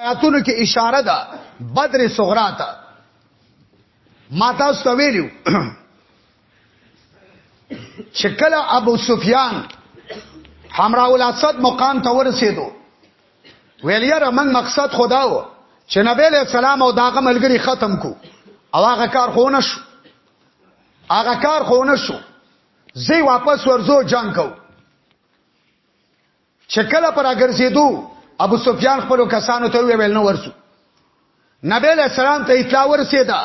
آیاتونو کې اشاره ده بدر صغرا ته ما تاسو ته ویلو چې کله ابو سفیان حمراء الاسد مقام ته ورسېدو ویل یاره من مقصد خدا و چې نبی له سلام او داغه ملګری ختم کو او هغه کار خو نه شو هغه کار خو نه شو زی واپس ورزو جنگ کو چې کله پر اګرځېدو ابو سفیان خپل کسانو ته ویل نو ورسو نبی له سلام ته اطلاع ورسېده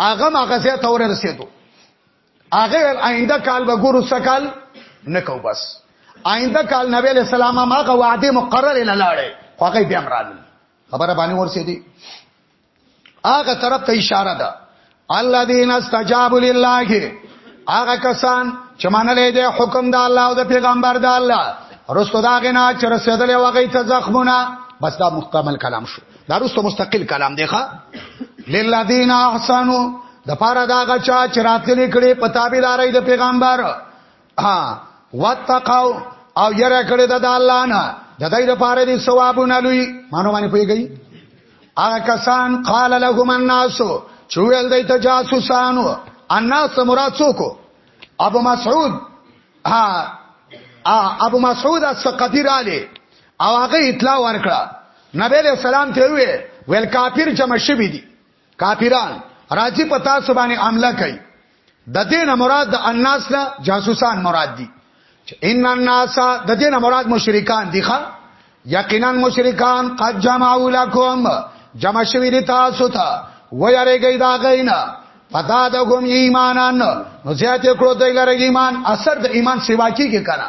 هغه مغزه ته ورسېدو هغه ول آینده کال به ګورو سکال نکو بس آینده کال نبی له سلام ماغه وعده مقرره لاله خو هغه بیا مراد خبره باندې ورسېدي هغه طرف ته اشاره ده الذين استجابوا لله هغه کسان چې منلې دي حکم د الله او د پیغمبر د الله رسو دا غنا چې رسیدلې وغی ته زخمونه بس دا مکمل کلام شو دا رسو مستقل کلام دی ښا للذین احسنوا د پاره دا غچا چې راتلې کړي پتا به داري د پیغمبر ها واتقوا او یره کړی د الله نه د دې لپاره دي ثوابونه لوی مانو باندې پیږي هغه کسان قال لهم الناس چویل دی ته جاسوسانو الناس مراد څوک ابو مسعود ها ابو مسعود الثقفی را لې او هغه اطلاع ورکړه نبی له سلام ته وی ویل کافر جمع شوی دي کافران راځي په تاسو باندې عمله کوي د دې نه مراد د الناس نه جاسوسان مراد دي چې ان الناس د دې نه مراد مشرکان دي ښا یقینا مشرکان قد جمعوا لكم جمع شوی دي تاسو ته ويرګي دا غینا پتا د کوم ایمانان نو زیات کړو د لره ایمان اثر د ایمان سیوا کیږي کنه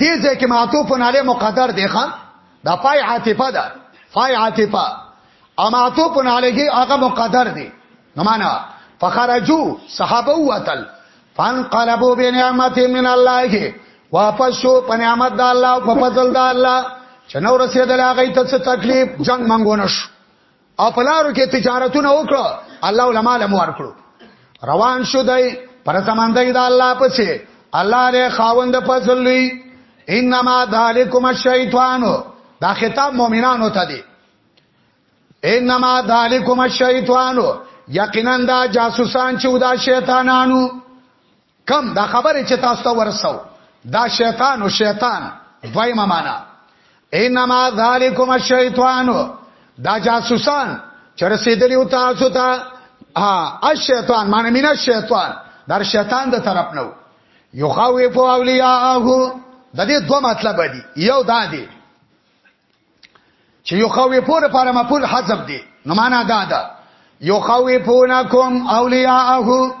دې ځای کې معطوف علی مقدر دی ښا دا پای عاطفه ده پای عاطفه او معطوف علیه هغه مقدر دی نو معنا فخرجو صحابه وتل فانقلبوا بنعمت من الله واپس شو په نعمت د الله او په فضل د الله چې نو رسیدل هغه ته څه تکلیف جنگ منګونش او پلارو کې تجارتونه وکړه الله علماء له مور کړو روان شو دی پر سمندګي د الله پسې الله دې خاوند فضل وی انما ذالکم الشیطان دا خطاب مؤمنانو ته دی انما ذالکم الشیطان یقینا دا جاسوسان چې دا شیطانانو کم دا خبره چې تاسو ته ورسو دا شیطان او شیطان دویمه معنا انما ذالکم الشیطان دا جاسوسان چې رسیدلی او تاسو ته ا شیطان معنی مینا شیطان در شیطان د طرف نو یخوف اولیاءه د دې دوه مطلب دي یو دا دی چې یو خوې پور لپاره مفعول حذف دی نو معنا دا ده یو خوې پونکم اولیاءه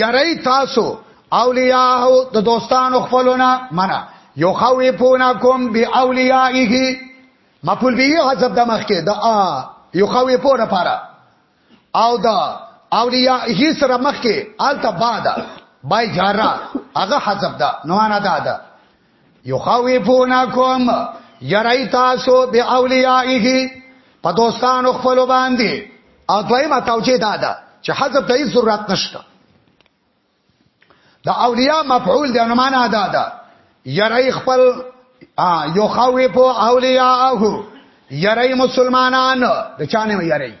یری تاسو اولیاءه د دوستانو خپلونه معنا یو خوې پونکم بی اولیاءه مفعول به حذف د مخکې د ا یو خوې پور لپاره او دا اولیاء هی سره مخ کې الته بعد بای جارا هغه حذف ده نو انا ده ده یخوفونکم یری تاسو به اولیاءه په دوستانو خپل باندې او دویمه توجیه ده چې حذف ته ضرورت نشته دا اولیاء مفعول دی نو معنا دا ده یری خپل یو خوی په اولیاءه یری مسلمانان د چانه یری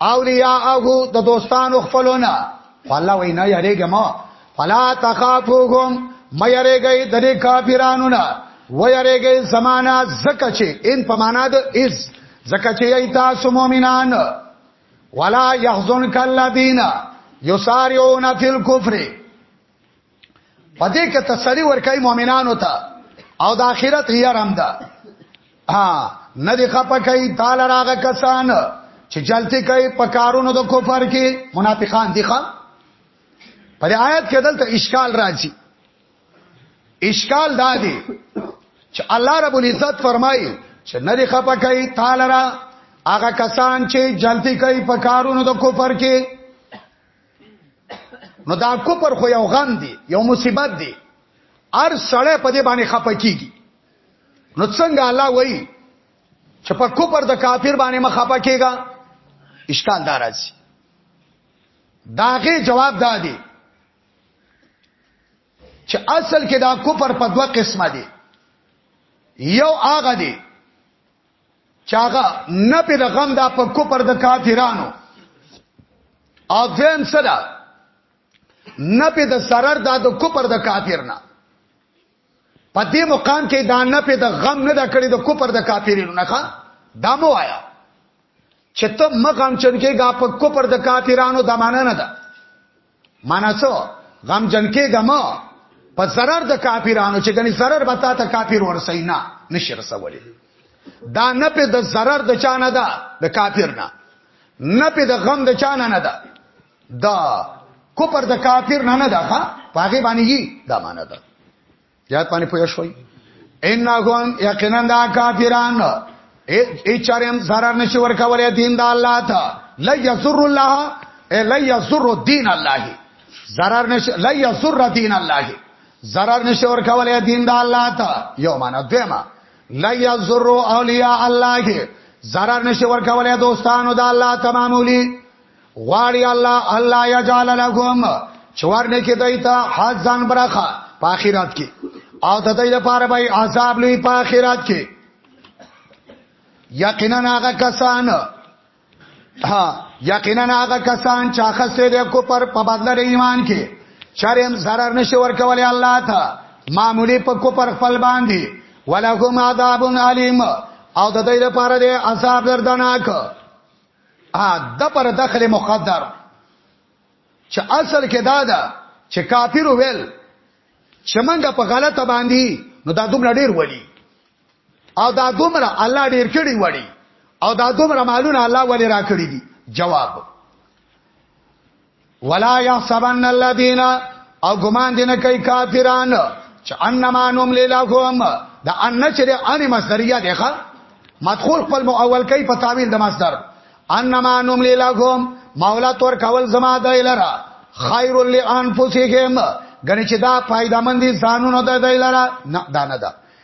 اولیاءه د دوستانو خپلونه فالله وینا یریګه ما فلا تخافوهم ما یریګی د دې کافرانو نه و یریګی زمانہ زکه چې ان په معنا د از زکه چې ای تاسو مؤمنان ولا يحزنك الذين يسارعون في الكفر پدې کې تسلی ورکای مؤمنانو ته او د آخرت یې رحم ده ها نه دی خپه کوي تعالی راغه کسان چې جلتی کوي په کارونو د کفر کې منافقان دي ښا پر آیات کې دلته اشکال راځي اشکال دا دی چې الله رب العزت فرمایي چې نه دی خپه کوي تعالی را هغه کسان چې جلتی کوي په کارونو د کفر کې نو دا کفر خو یو غم دی یو مصیبت دی ار سړی په دې باندې خپه کیږي نو څنګه الله وایي چې په کفر د کافر باندې مخاپه کیږي اشکال دارځي داغه جواب دادی چې اصل کې دا کفر په دوه قسمه دي یو هغه دي چې هغه نه په رقم دا په کفر د کافرانو او دویم سره نه په د سرر دا د کفر د کافر نه په دې مقام کې دا نه په د غم نه دا کړی د کفر د کافرینو نه ښا دا مو آیا چې ته مقام چن کې غا په کفر د کافرانو د معنی نه ده معنا څه غم جن کې غم په zarar د کافرانو چې کني zarar به تا ته کافر ورسي نه نشي رسولي دا نه په د zarar د چانه ده د کافر نه نه په د غم د چانه نه ده دا کوپر د کافر نه نه ده ها پاګې باندې دا معنا ده یاد باندې پوه شوي انهم یقینا دا کافران ای چارم zarar نشي ورکولای دین د الله ته لا یسر الله لا یسر دین الله zarar نشي لا یسر دین الله zarar نشي ورکولای دین د الله ته یو معنا دیمه لا یسر اولیاء الله zarar نشي ورکولای دوستانو د الله تمامولي غواړي الله الله یجعل لكم چورنه کې دایته حد ځان برخه په آخرت کې او د دې لپاره به عذاب لوي په آخرت کې یقینا هغه کسان ها یقینا هغه کسان چې خسته د کو پر په بدل ایمان کې شرم zarar نشي ورکول الله ته معمولی په کو پر خپل باندې ولهم عذاب علیم او د دې لپاره د عذاب دردناک ا د پر دخل مقدر چې اصل کې دا ده چې کافر ویل چې منګه په غلطه باندې نو دا دومره ډیر وړي او دا دومره الله ډیر کړي وړي او دا دومره مالونه الله ولې را کړی دي جواب ولا يحسبن الذين او ګمان دي نه کوي کافران چې انما نوم لهم دا ان چې د ان مصدریه ده ښا مدخول خپل مؤول کوي په تعویل د مصدر انما نوم لهم مولا تور کول زما د لرا خیر لانفسهم غنی چې دا فائدہ مندي ځانونو د دی لرا نه دا نه ده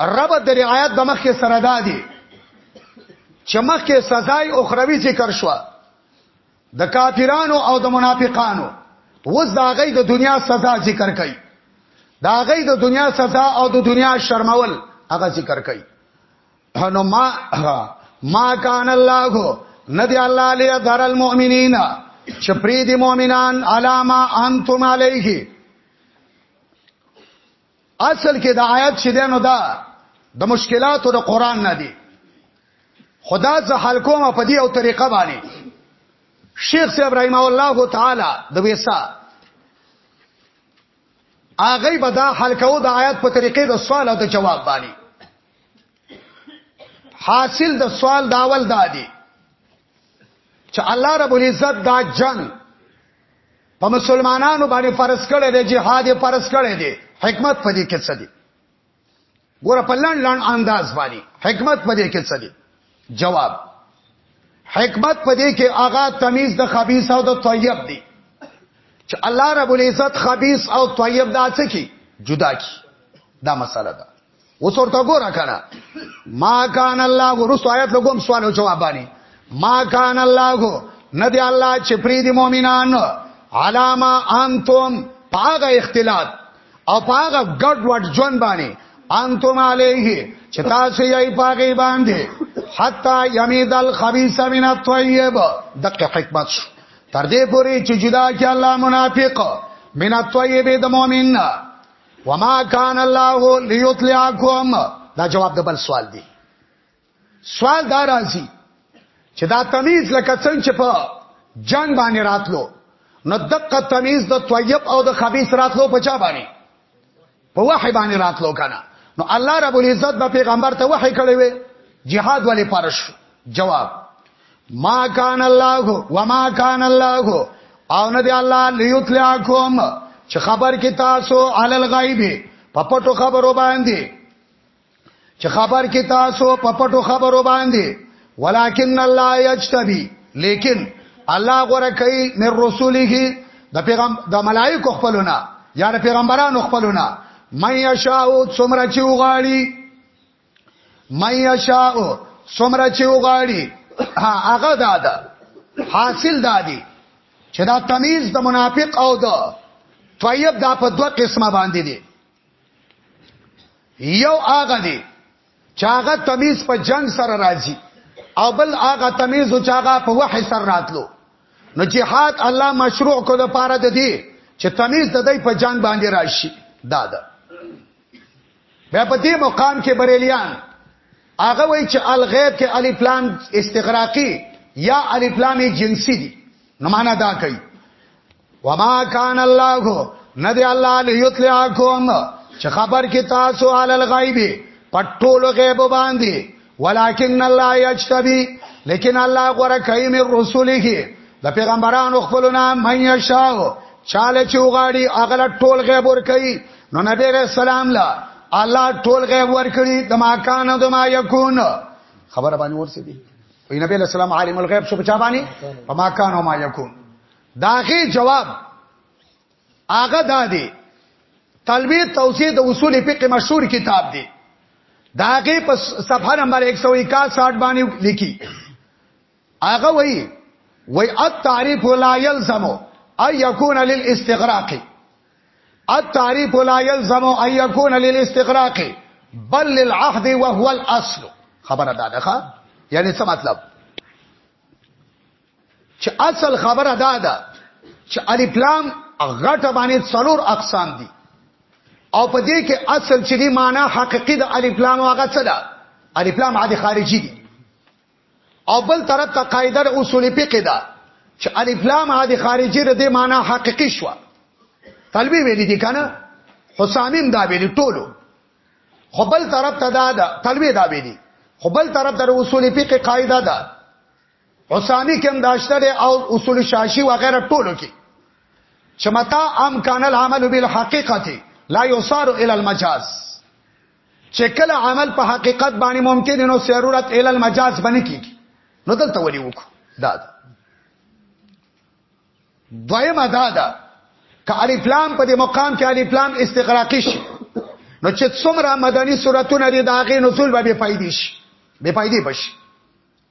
ربط د رعایت د مخکې سره دادي چې مخکې سزای اخروی ذکر شو د کافرانو او د منافقانو وز دا غي د دنیا سزا ذکر کړي دا غي د دنیا سزا او د دنیا شرمول هغه ذکر کړي نو ما ما کان الله ندی الله لري در المؤمنین چې پری دی مؤمنان علاما انتم علیه اصل کې د آیات چې دینو دا د مشکلاتو د قران نه دی خدا ز حل کوم په دې او طریقه باندې شیخ صاحب رحم الله تعالی د ویسا اغه به دا حل کو د آیات په طریقې د سوال او د جواب باندې حاصل د سوال داول دادی چې الله رب العزت دا جنگ په مسلمانانو باندې فرض کړی دی جهاد یې فرض کړی دی حکمت په دې کې څه دی ګوره په لړ لړ انداز باندې حکمت په دې کې څه دی جواب حکمت په دې کې آغا تمیز د خبيث او د طیب دی چې الله رب العزت خبيث او طیب دا څه کی جدا کی دا مسله ده اوس ورته ګوره کړه ما کان الله ورسو آیات لګوم سوال او جواب باندې ما کان الله ندی الله چې پری دی مؤمنان علاما انتم پاغه اختلاط او پاغه ګډ وډ جون باندې انتم علیه چې تاسو یې پاغه باندې حتا یمید الخبیث من الطیب دغه حکمت شو تر دې پوري چې جدا کې الله منافق من الطیب د مؤمن وما کان الله ليطلعكم دا جواب د بل سوال دی سوال دا راځي چې دا تمیز لکه څنګه چې په جنگ باندې راتلو نو دقه تمیز د طیب او د خبيث راتلو په چا باندې په وحی باندې راتلو کنه نو الله رب العزت به پیغمبر ته وحی کړی وي jihad ولې پرش جواب ما کان الله وما کان الله او نه دی الله لیتلعکم چې خبر کې تاسو علی الغیب په پټو خبرو باندې چې خبر کې تاسو په پټو خبرو باندې ولکن الله یجتبی لیکن الله غره کوي من رسوله د پیغام د ملائکه خپلونه یا د پیغمبرانو خپلونه مې یشاء څومره چې وغاړي من یشاء سمره چې وغاړي هغه دادا حاصل دادی چې دا تمیز د منافق او د طیب دا په دوه قسمه باندې دي یو هغه دی چې هغه تمیز په جنگ سره راځي او بل هغه تمیز چې هغه په وحی سره راتلو نو جهاد الله مشروع کو د پاره د دی چې تمیز د دې په جنگ باندې راشي دادا دا. بیا په دې مقام کې بریلیان هغه وایي چې الغیب کې الف لام استغراقی یا الف لام جنسی دي نو معنا دا کوي وما کان الله ندی الله لیطلعکم چې خبر کې تاسو علی الغیب پټول غیب باندې ولکن الله یجتبی لیکن الله غره کوي من رسوله د پیغمبرانو خپلنا مې یشاء چاله چې وغاړي اغله ټول غیب ور کوي نو نبی رسول الله لا الله ټول غیب ور کړی د ما کان او د ما یکون خبره باندې ورسې دي وی نبی رسول الله عالم الغیب شو بچا باندې په ما کان او ما یکون داغي جواب هغه دا دی تلوی توضیح د اصول فقه مشهور کتاب دی دا کې په صفحه نمبر 161 باندې لیکي هغه وایي وای التعریف لا یلزم ان یکون للاستغراق التعریف لا یلزم ان یکون للاستغراق بل للعهد وهو الاصل خبره دا ده یعنی څه مطلب چې اصل خبره دا ده چې الف لام غټه باندې څلور اقسام دي او په دې کې اصل چې دی معنی حقيقي د الف لام هغه څه ده الف لام عادي خارجي دي او بل طرف ته قاعده اصول فقه ده چې الف لام عادي خارجي د معنی حقيقي شو طلبي ویلي دي کنه حسامیم دا ویلي ټولو خو بل طرف ته دا ده طلبي دا ویلي خو بل طرف در اصول فقه قاعده ده حسامی کې هم داشته دی او اصول شاشی و غیره ټولو کې چې متا ام کان العمل بالحقیقت لا یصار الى المجاز چې کله عمل په حقیقت باندې ممکن نو ضرورت الى المجاز باندې کیږي نو دلته ولي وکړو دا ده دویمه دا ده که الف لام په دې مقام کې الف لام استغراقی شي نو چې څومره مدني سوراتونه دي دا غي نزول به بے فائدې شي بے فائدې بشي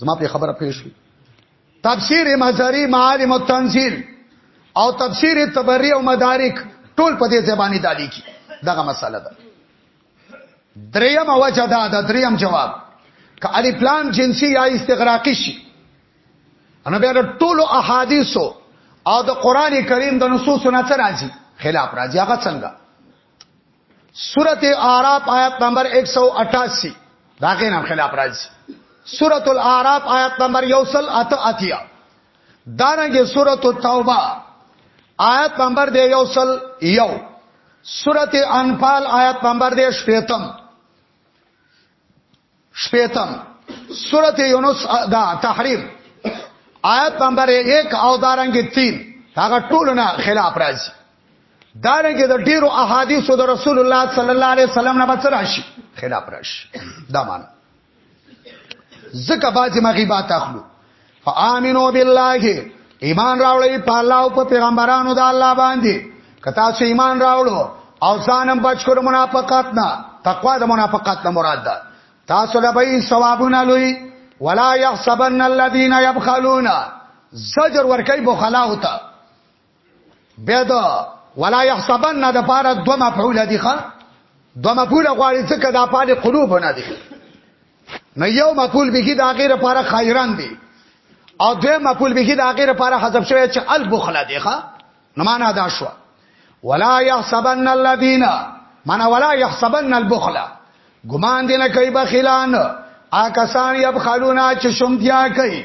زما په خبره پېښ شو تفسیر مزاری معالم التنزیل او تفسیر تبری او مدارک ټول په دې زبانی دالی کی دغه مسله ده دریم وجه دا ده دریم جواب ک الف لام جنسی یا استغراقی شي انا بیا ټول احادیثو او د قران کریم د نصوص نه څه راځي خلاف راځي هغه څنګه سورت اعراف آیت نمبر 188 دا غین هم خلاف راځي سورت الاعراف آیت نمبر یوصل ات اتیا دارنګه سورت التوبه آیت نمبر دی یوصل یو سورت انفال آیت نمبر دی شپیتم شپیتم سورت یونس دا تحریم آیت نمبر 1 او دارنګ 3 هغه ټولونه خلاف راځي دارنګ د دا ډیرو احادیثو د رسول الله صلی الله علیه وسلم نه بچ راشي خلاف راشي دا مان زکه باز مغیبات اخلو فآمنو بالله ایمان راوړی په الله او په پیغمبرانو د الله باندې کتا چې ایمان راوړو او ځانم بچ کړو منافقت نه تقوا د منافقت نه مراد ده تاسو له به ثوابونه لوي ولا يحسبن الذين يبخلون زجر ورکي بخلا ہوتا بیا دا ولا يحسبن د پاره دو مفعول دي ښا دو مفعول غواړي چې کدا پاله قلوب نه دي نه یو مفعول به دا غیر لپاره خیران دي او دوی مفعول به دا غیر لپاره حذف شوی چې البخل دي ښا نه معنا دا شو ولا يحسبن الذين من ولا يحسبن البخل ګمان دي نه کوي بخیلان آکسان یبخلونا چې شومتیا کوي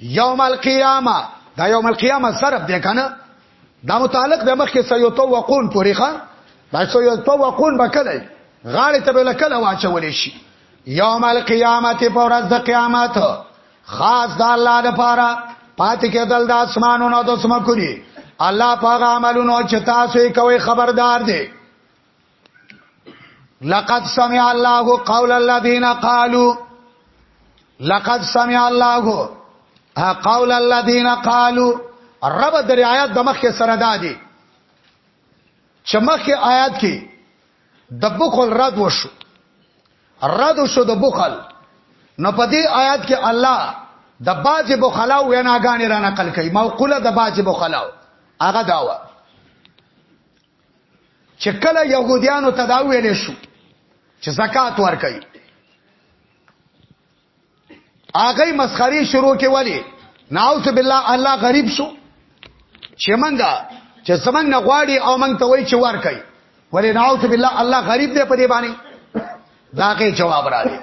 یوم القیامه دا یوم القیامه ضرب دی کنه دا متعلق د مخ کې سیتوقون پورې ښا دا سیتوقون بکله غاړه ته بل کله واچول شي یوم القیامت پر ورځ د قیامت خاص د الله لپاره پاتې کېدل د اسمانونو او د سمکوري الله پاک عملونو چې تاسو یې کوي خبردار دی لقد سمع الله قول الذين قالوا لقد سمع الله قول الذين قالوا رب د آیات د مخ سره دادي چې مخ آیات کې د بخل رد وشو رد وشو د بخل نو په دې آیات کې الله د باج بخلا ویناګانې را نقل کړي موقوله د باج بخلا هغه داوا چې کله يهوديانو ته دا ویل شو چې زکات ورکړي هغه مسخري شروع کې ولی نعوذ بالله الله غریب شو چې منګه چې زمنګ نه غواړي او منګ ته وای چې ورکړي ولی نعوذ بالله الله غریب دی په دې باندې دا کې جواب را دي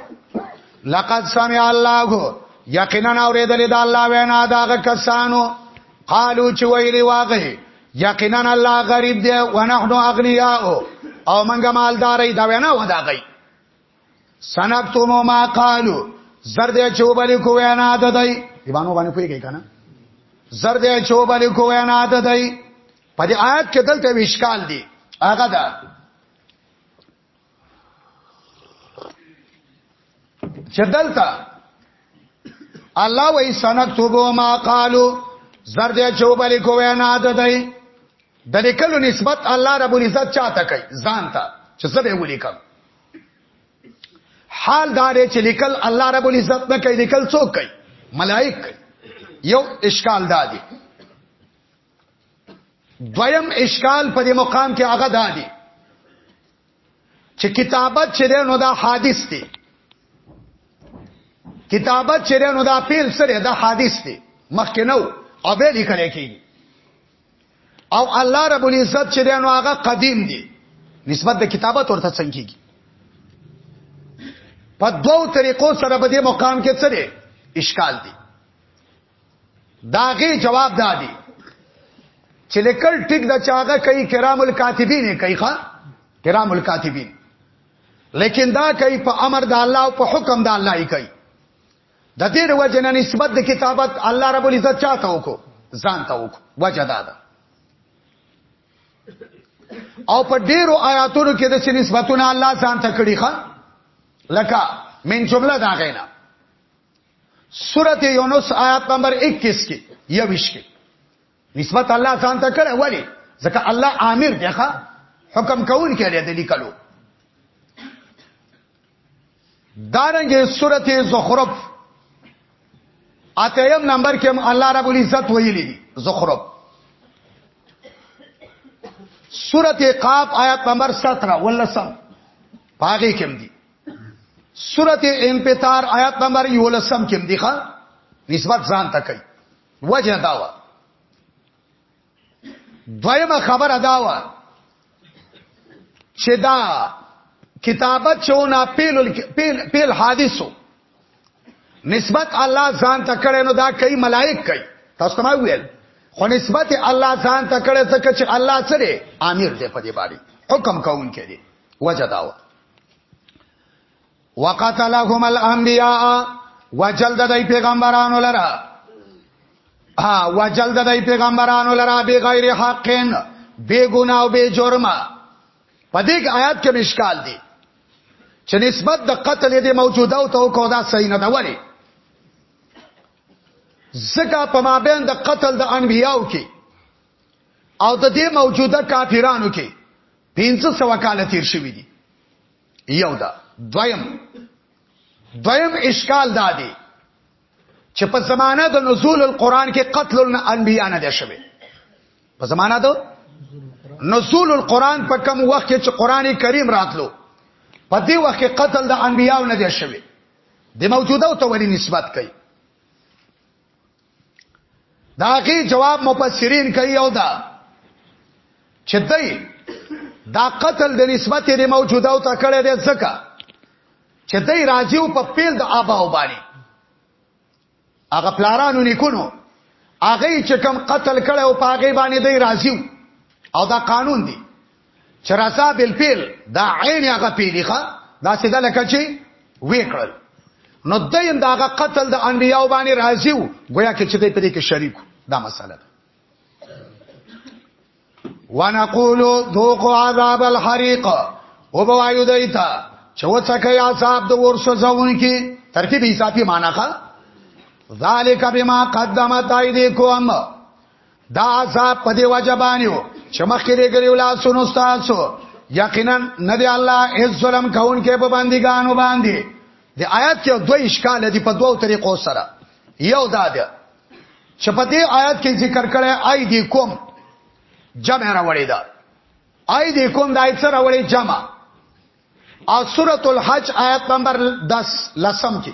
لقد سمع الله یقینا اوریدل د الله وینا دا کسانو قالو چې ویلي واغه یقینا الله غریب دی و نحنو اغنیاء او منګه مالداري دا وینا ودا کوي سنکتمو ما قالو زرد چوبلی کو وینا ددای دیوانو باندې کوی کوي کنه زرد چوبلی کو وینا ددای په دې آیت کې دلته وشکال دی هغه دا چې دلته الله وې سنكتبو ما قالو زر دې چوبلې کوې نه ده دی د لیکلو نسبت الله رب العزت چاته کوي ځان ته چې زه به ولیکم حال دار چې لیکل الله رب العزت نه کوي لیکل څوک کوي ملائک یو اشکال دادی دویم اشکال په دې مقام کې هغه دادی چې کتابت چې نو دا حادث دی کتابت چې نو دا پیل سره دا حادث دی مخکې نو او به لیکل کېږي او الله رب العزت چې نو هغه قدیم دی نسبت د کتابت ورته څنګه کېږي په دوو طریقو سره په دې مقام کې څه دی اشکال دی داغه جواب دادی چې لیکل ټیک د چاغه کوي کرام الکاتبین کوي ښا کرام الکاتبین لیکن دا کوي په امر د الله او په حکم د الله یې کوي د دې وجه نه نسبت د کتابت الله رب العزت چاته وکړو ځان ته وکړو وجه دا ده او په ډیرو آیاتونو کې د نسبتونه الله ځان ته کړی ښا لکه من جمله دا غینا سورت یونس آیات نمبر 21 کې یوش کې نسبت الله ځان ته کړه ولی ځکه الله عامر دی ښا حکم کوون کې لري د لیکلو دارنګ سورت زخرف اتیم نمبر کې هم الله رب العزت ویلي دي زخرف سورت قاف آیات نمبر 17 ولسم پاګه کې هم دي سورت انفطار آیات نمبر یو لسم کې دی ښا نسبت ځان ته کوي وجه داوا دویمه خبره داوا چې دا کتابت چونا پیل پیل پیل حادثو نسبت الله ځان ته کړي نو دا کوي ملائک کوي تاسو ته ویل خو نسبت الله ځان ته کړي ځکه چې الله سره امیر دی په دې باندې حکم کوونکی دی وجه داوا وقتلهم الانبیاء وجلد دای پیغمبرانو لرا ها وجلد دای پیغمبرانو لرا به غیر حقین بے گناہ او بے جرم په دې آیات کې مشکال دي چې نسبت د قتل دې موجوده او تو کو دا صحیح نه دا ولی زکه په مابین د قتل د انبیاو کې او د دې موجوده کافرانو کې 1500 کال تیر شوی دي یو دا دویم دویم اشکال دا دی چې په زمانه د نزول القرآن کې قتل الانبیاء نه دی شوی په زمانه د نزول القرآن په کم وخت کې چې قرآن کریم راتلو په دې وخت کې قتل د انبیاء نه دی شوی د موجوده او تولی نسبت کوي دا غي جواب مفسرین کوي او دا چې دای دا قتل د نسبت لري موجوده او تکړه دي ځکه چې دای راځیو په پیل د آبا او باندې هغه پلارانو نکونو هغه چې کم قتل کړي او پاغه باندې دی راځیو او دا قانون دی چې رضا بالفعل دا عین هغه پیلی ښه دا چې دا لکه چې وکړل نو دیم دا هغه قتل د انبیاء باندې راضی وو گویا کې چې دې په دې کې شریک دا مسله ده ونقول ذوقوا عذاب الحريق او بوایو دایتا چې وڅکه یا صاحب د ورسو ځون کې ترکیب حسابي معنی ښه ذالک بما قدمت ایدیکم دا عذاب په دی واجبانیو چې مخکې دی ګریو لاسونو تاسو یقینا نه دی الله هیڅ ظلم کون کې په بندګانو باندې د آیات کې دوه اشکال دي په دوو طریقو سره یو دا دی چې په دې آیات کې ذکر کړی آی دی کوم جمع راوړی دا آی دی کوم د آیت سره راوړی جمع او سورۃ الحج آیت نمبر 10 لسم کې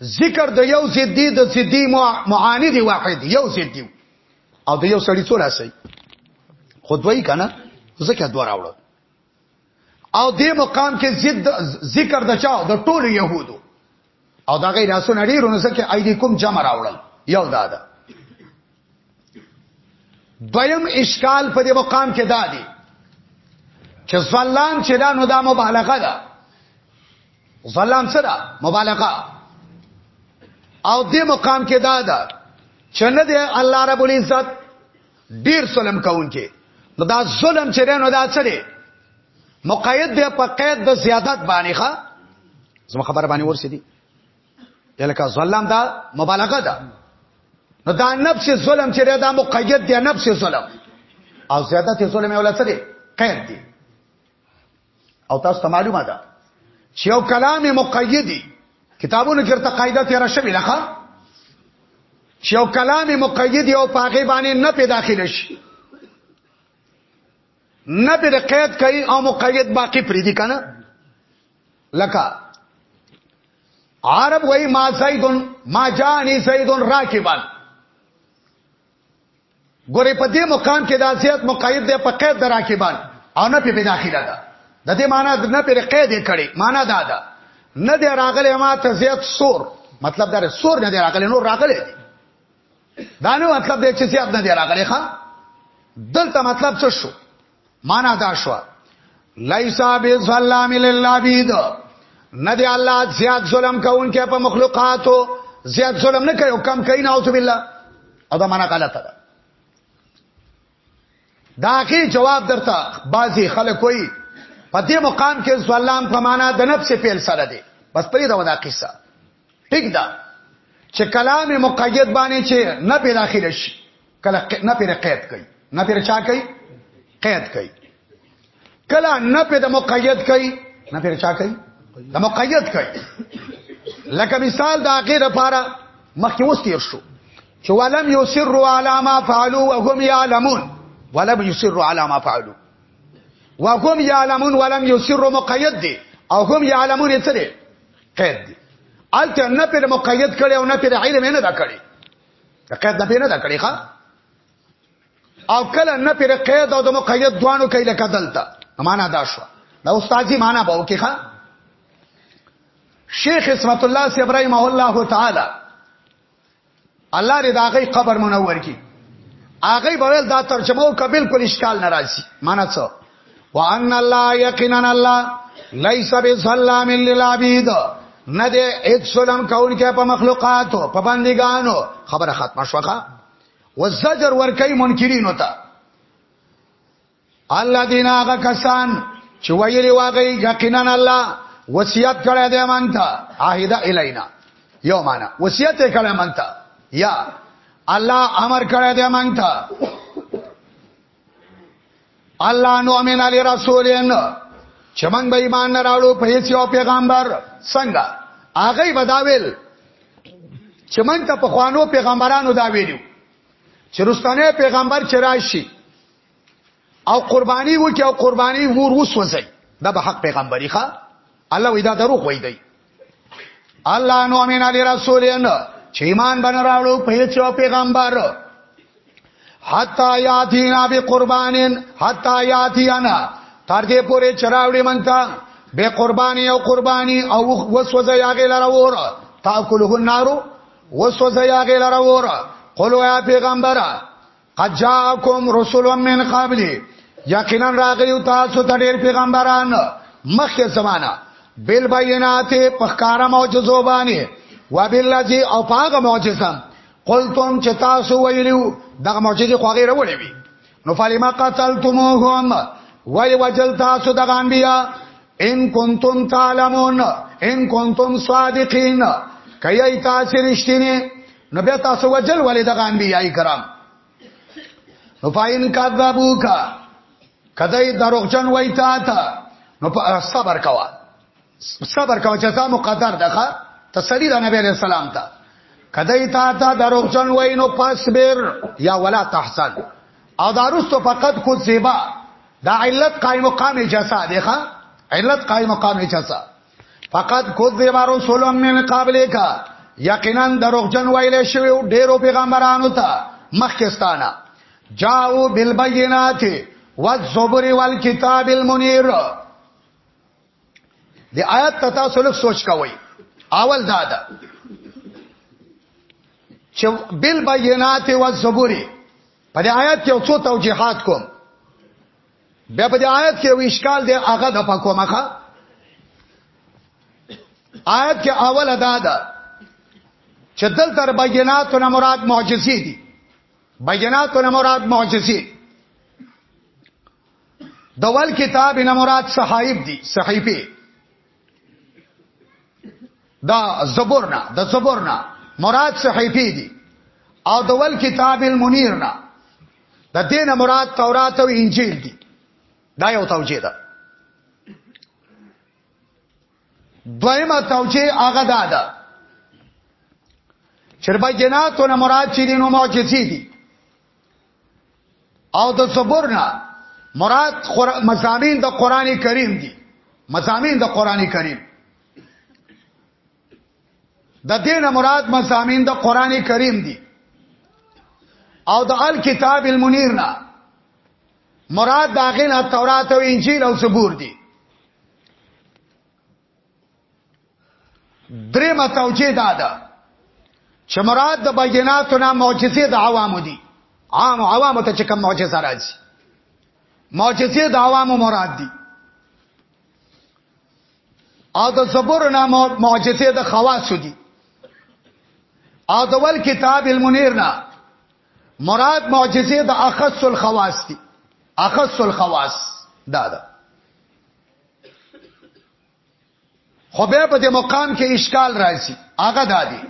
ذکر د یو زیدی د زیدی معاند واحد یو زیدی او د یو سړی څو لاسي خودوي کنه زکه دوه راوړو او دې مقام کې ضد ذکر د چاو د ټولو يهودو او دا غي راسو نړیرو نو زکه اې دې کوم جمع راوړل یو دادا دویم اشکال په دې مقام کې دا دی چې زلام چې دا نو دا مبالغه ده زلام څه ده مبالغه او دې مقام کې دا ده چې نه دی الله رب العزت ډیر ظلم کوونکی نو دا ظلم چې نو دا څه دی مقید دی په قید د زیادت باندې ښه زما خبر باندې ورسې دي یلکه ظلم دا مبالغه ده نو دا نفس ظلم چې دا مقید دی نفس ظلم او زیادت ظلم یو لڅ دی قید دی او تاسو ته معلومه ده چې یو کلام مقیدی کتابونو کې ته قاعده تیر شوی لکه چې یو کلام مقیدی او پاګې باندې نه پیدا خل شي نه پر قید کوي او مقید باقی پریدي کنه لکه عرب وای ما زیدون ما جانی زیدون راکبان ګوره په دې مقام کې دا زیات مقید دی په قید دراکبان او نه په داخله ده د دې معنی نه پر قید کړي معنی دا ده نه دی راغلی ما ته زیات سور مطلب دا سور نه دی راغلی نور راغلی دی دا نه مطلب دی چې زیات نه دی راغلی ښا دلته مطلب څه شو معنا دا شو لیسا بظلام للعبید نه دی الله زیات ظلم کوونکی په مخلوقاتو زیات ظلم نه کوي او کم کوي نه اوذ بالله او دا معنا غلطه ده دا کی جواب درته بعضی خلک کوئی په دې مقام کې ظلم په معنا د نفس فعل سره دی بس پرې دا ودا قصه ټیک ده چې کلام مقید باندې چې نه په داخله شي کله نه په قید کوي نه په چا کوي قید کوي کله نه په د مقید کوي نه په چا کوي د مقید کوي لکه مثال د هغه لپاره مخکې اوس تیر شو چې ولم یسروا علی ما فعلوا وهم یعلمون ولم یسروا علی ما فعلوا وهم یعلمون ولم یسروا مقید دي او هم یعلمون څه دي قید دی الته نه پر مقید کړي او نه پر علم نه دا کړي دا قید نه پر نه دا کړي ښا او کله نه پر قید او د مقید دوانو کې لکه دلته معنا دا شو دا استادی معنا به وکي ښا شیخ اسمت الله سی ابراهیم الله تعالی الله دې دا غي قبر منور کی هغه به دا ترجمه او قبل کول اشکال ناراضي معنا څه وان الله یقینا الله ليس بظلام للعبید نه دې هیڅ سلام کول کې په مخلوقاتو په بندګانو خبره ختمه شوخه وزجر ور کوي منکرین وتا الذين هغه کسان چې ویلي واغی یقینا الله وصیت کړی دی مانته عهد الینا یو معنا وصیت کړی مانته یا الله امر کړی دی مانته الله نو امین علی رسولین چې موږ به ایمان نه راوړو په هیڅ یو پیغمبر څنګه هغه بداویل چې موږ ته په خوانو پیغمبرانو دا ویلو چې رستانه پیغمبر چې راشي او قرباني وکي او قرباني مور وسوځي دا به حق پیغمبري ښا الله وې دا دروغ وې دی الله نو امین علی رسولین چې ایمان باندې راوړو په هیڅ پیغمبر حتا یاتینا به قربانین حتا یاتینا تر دې پورې چراوړي مونږه به قرباني او قرباني او وسوځي هغه لره ور تاکلوه نارو وسوځي هغه لره ور قولوا یا پیغمبره اجاکم رسول من قبل یقینا راغلی تاسو ته ډیر پیغمبران مخکې زمانہ بل بینات پخکارا معجزو باندې وبالذي او پاغه معجزه قلتم چې تاسو ویلو دغه معجزه خو غیر وړي وي نو فلما قتلتموهم وای وجل تاسو دغه انبیا ان کنتم تعلمون ان کنتم صادقین کای تاسو رښتینی نو بیا تاسو وجل ولې دغه انبیای کرام نو فاین کذبوک کدی دروغجن وای تا ته نو صبر کوا صبر کوا چې تا مقدر دغه تسلی د نبی رسول سلام ته کدی تا ته دروغجن وای نو پس بیر یا ولا تحسن او دارستو فقط کو زیبا دا علت قائم مقام اجازه دی ښا علت قائم مقام اجازه فقط خود دی بارو سولم من قابلې کا یقینا دروغجن ویلې شوی ډیرو پیغمبرانو ته مخکستانه جاءو بالبينات والزبر والكتاب المنير دی آیات ته تاسو لږ سوچ کوئ اول دا ده چې بل بینات او زبوري په دې آیات کې څو توجیهات کوم بیا په دې آیات کې یو اشکال دی هغه د پکو مخه آیات کې اول ادا ده چې دل تر بینات نه مراد معجزې دي بینات نه مراد معجزې دول کتاب نه مراد صحائف دي صحیفه دا زبرنا د زبرنا مراد صحیفه دي او د ول کتاب المنیر نه د دینه مراد تورات او انجیل دي دا یو توجیه ده دویمه توجیه هغه دا ده چې بجناتونه مراد چې دینو معجزې دي او د زبر نه مراد مزامین د قران کریم دي مزامین د قران کریم د دینه مراد مزامین د قران کریم دي او د الکتاب المنیر نه مراد داغه نه تورات او انجیل او زبور دي درې متوجه دا ده چې مراد د بیناتو نه معجزې د عوامو دي عام عوامو ته چې کوم معجزه راځي معجزې د عوامو مراد دي او د زبور نه معجزې د خواصو دي او د ول کتاب المنیر نه مراد معجزې د اخص الخواص دي اخص الخواص دا ده خو به په دې مقام کې اشکال راځي هغه دادی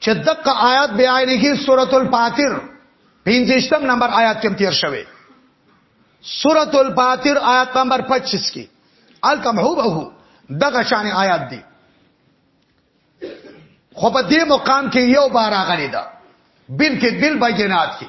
چې دغه آیات به عینه سورۃ الفاتر 15 نمبر آیات کې تیر شوی سورۃ الفاتر آیات نمبر 25 کې الکم هو به دغه شان آیات دی خو په دې مقام کې یو بار غلی دا بل کې بل بینات کې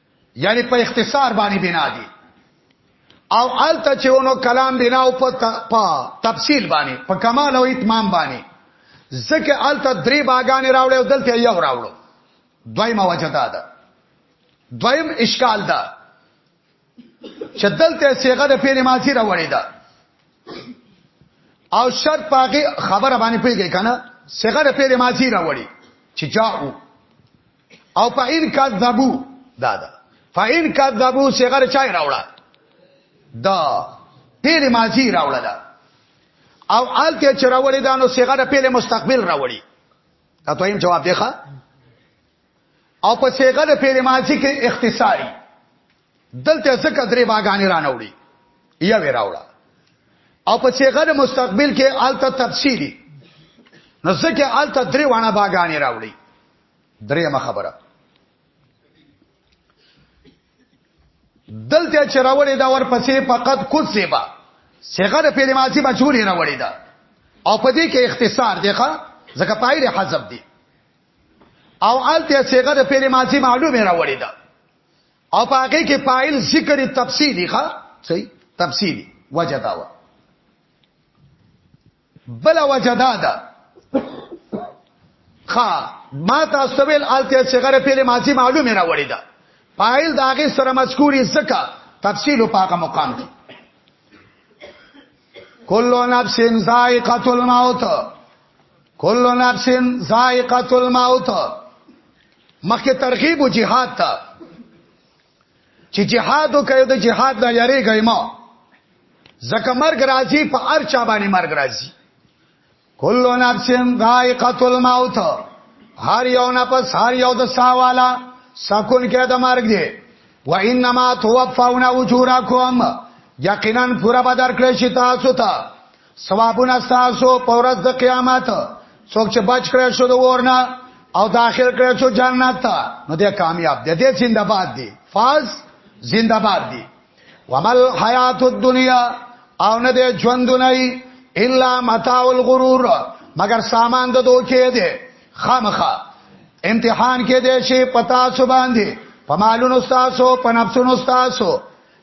یعنی په اختصار باندې بنا دي او الته چې ونو کلام بنا او په تفصیل باندې په کمال او اتمام باندې ځکه الته درې باغان راوړې او دلته یو راوړو دویمه وجه دا ده دویم اشکال ده چې دلته صيغه د فعل ماضي راوړې ده او شرط پاګه خبره باندې پیږي کنه صيغه د فعل ماضي راوړي چې جاءو او فإن کذبوا دا دا فإن کذبوا صغر چای راوړه دا پیل ماضی راوړه دا او آلته چې راوړی دا نو صغر پیل مستقبل راوړي دا ته جواب دی ښا او په صيغه د فعل ماضي کې اختصاری دلته څخه درې باغانی رانوړي یا وی راوړه او په صيغه د مستقبل کې الته تفصیلی نو ځکه الته درې وانه باغانی راوړي درېمه خبره دلته چې راوړې دا ورپسې فقط کذبا صيغه د فعل ماضي مجهول راوړې ده او په دې کې اختصار دی ښا ځکه پایله حذف دی او الته صيغه د فعل ماضي معلومه راوړې ده او په هغه کې فاعل ذکر تفصیلی ښا صحیح تفصیلی وجداوه بل وجه دا ده خا ما تاسو ته ویل الته صغره پیل ماضی معلومه را وړی ده فاعل داغه سره مذکوری زکه تفصیل په هغه مقام کې کلو نفس ذائقه الموت کلو نفس ذائقه الموت مخکې ترغیب او جهاد ته چې جهاد وکړو د جهاد نه یری غیما زکه مرګ راځي په هر چا باندې مرګ راځي کلو نفسم ذائقه الموت هر یو نفس هر یو د ساوالا سکون کې د مرګ دی و انما توفون اجورکم یقینا پورا بدر کړی شي تاسو ته ثوابونه تاسو په ورځ د قیامت څوک چې بچ کړی شو د ورنه او داخل کړی شو جنت ته نو دې کامیاب دې دې زنده باد دي فاز زنده باد دي ومل حیات الدنیا او نه دې ژوند نه الا متاع الغرور مگر سامان د دوکې دي خامخه امتحان کې دې شي پتا سو باندې پمالونو تاسو پنفسونو تاسو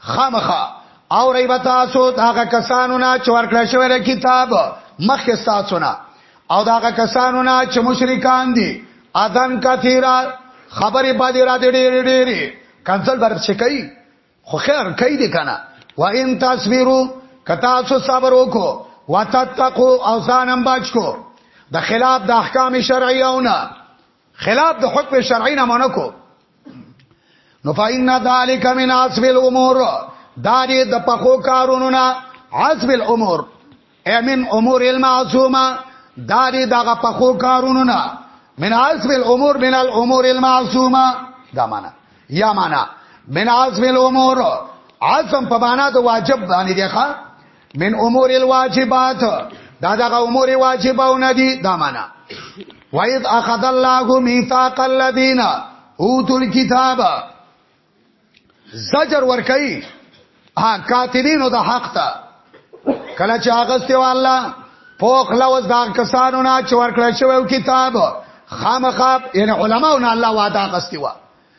خامخا او ری بتا سو هغه کسانو نه چې ورکړل شوی د کتاب مخکې تاسو نه او دا هغه کسانو نه چې مشرکان دي اذن کثیرا خبرې باندې را دي ډېرې ډېرې کنسل بر څه کوي خو خیر کوي دي کنه و ان تصویرو کتا سو صبر وکړو وتتقو او ځانم بچ کو د خلاف د احکام شرعیونه خلاف د حکم شرعی نه منکو نو فإن ذلك من عصب الأمور دا دې د پخو کارونو نه عصب الأمور امن امور المعصومه دا دې دغه پخو کارونو نه من عصب الأمور من الأمور المعصومه دا معنا یا معنا من عصب الأمور عصم په معنا د واجب باندې دی ښا من امور الواجبات دا دغه امور واجبونه دي دا معنا وَإِذْ أَخَذَ اللَّهُ مِيثَاقَ الَّذِينَ أُوتُوا الْكِتَابَ زجر ورکي ها کاتبینو د حق ته کله چې هغه ستو الله پوخ لوز دا کسانو نه چې ورکړل شوی کتاب خامخاب یعنی علماو نه الله وعده غستیوا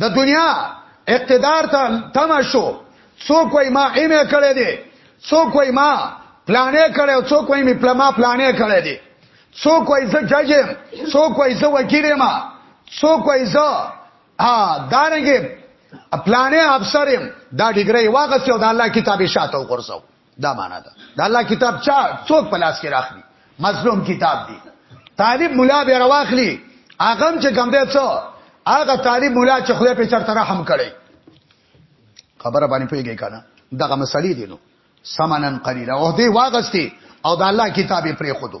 د دنیا اقتدار ته تم شو څوک وای ما ایمه کړی دی څوک وای ما پلانې کړی او څوک وای می پلما پلانې کړی دی څوک وای زه جج یم څوک وای زه وکیل یم څوک وای زه ها دارنګ پلانې افسر یم دا ډیګری واغسته او د الله کتابه شاته وغورځو دا معنا ده د الله کتاب چا څوک پلاس کې راخلي مظلوم کتاب دی طالب مولا به راخلي هغه چې کوم دی څو هغه طالب مولا چې خدای په چرته رحم کړي خبره باندې پیږی کنه دغه مسلې دي نو سمنن قلیلا او دې واغستی او د الله کتاب پرې خودو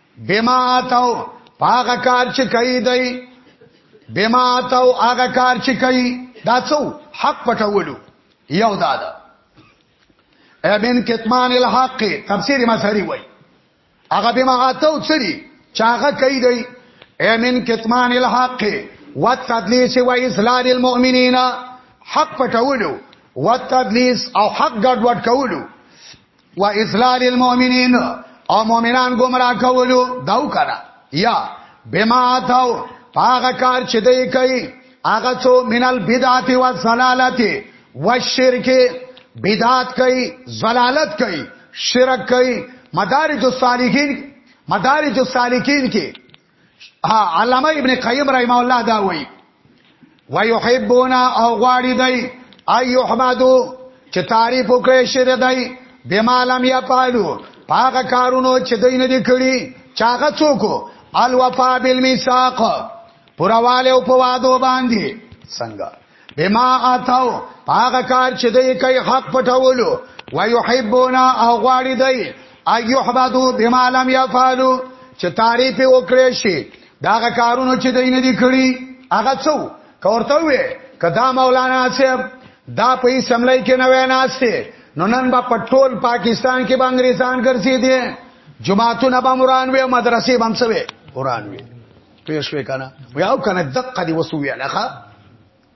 بما اتاو پاغه کار چې کوي دی بما اتاو هغه کار چې کوي دا څو حق پټولو یو دا ده ابن کتمان الحق تفسیر مسری وای هغه بما اتاو چری چاغه کوي دی ابن کتمان الحق وتدلیس و اذلال المؤمنین حق پټولو وتدلیس او حق ګډوډ کولو و اذلال المؤمنین او مؤمنان گمراه کولو داو کرا یا بما تاو پاغه کار چې دی کوي هغه څو منل بدعت و زلالت و شرک بدعت کوي زلالت کوي شرک کوي مدارج الصالحین مدارج الصالحین کې ها علامه ابن قیم رحمه الله دا وایي ويحبون او غواړي دی ايحمدو چې تعریف وکړي شر دی بما لم يفعلوا پاګه کارونو چې دوی نه دي کړی چاغه څوک الوفا بالميثاق پرواله او په وادو باندې څنګه بما اتاو پاګه کار چې دوی کوي حق پټولو ويحبونا او غواړي دوی ايحبدو بما لم يفعلوا چې تعریف وکړي شي داغه کارونه چې دوی نه دي کړی هغه څو کورته وي کدا مولانا صاحب دا په سملای کې نه ویناسته نو نن با پټول پاکستان کې به انګریزان ګرځي دي جماعتونه به مرانوي مدرسې به هم سوي قران وي پوه شوې کنه بیا او کنه دقه دی وسو ویلخه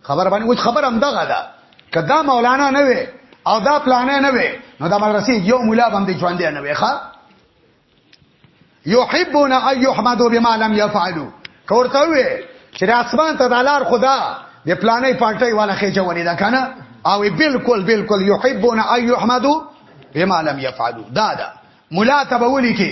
خبر باندې اوس خبر هم دغه ده کدا مولانا نه وي او دا پلانې نه وي نو دا مدرسې یو مولا باندې ژوند نه وي ښا یحبون ان یحمدوا بما لم يفعلوا کورته وي چې اسمان ته دلار خدا د پلانې پارټي والا خېجه ونی دا کنه او بالکل بالکل یحبون ان یحمدوا بما لم يفعلوا دا دا مولا تبولی کې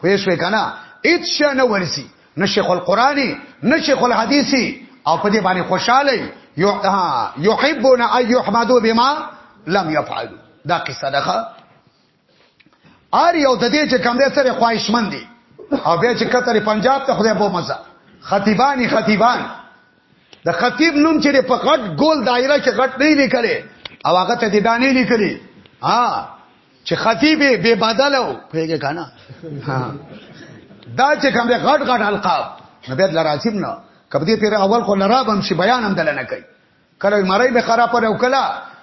پوه شوې کنه هیڅ شی نه ورسی نه شیخ القرآن نه شیخ الحدیث او په دې باندې خوشاله یو یحبون ان یحمدوا بما لم يفعلوا دا قصه ده ار یو د دې چې کم دې سره خواهشمن دي او بیا چې کتر پنجاب ته خدای په مزه خطیبانی خطیبان د خطیب نوم چې په غټ ګول دایره کې غټ نه لیکلې او هغه ته دې دانی لیکلې ها چې خطیب به بدل او پیګه کنه ها دا چې کوم دې غټ غټ القاب نبی الله راځم نه کبدی پیر اول خو لراب هم شي بیان هم دل نه کوي کله مړی به خراب پر او کله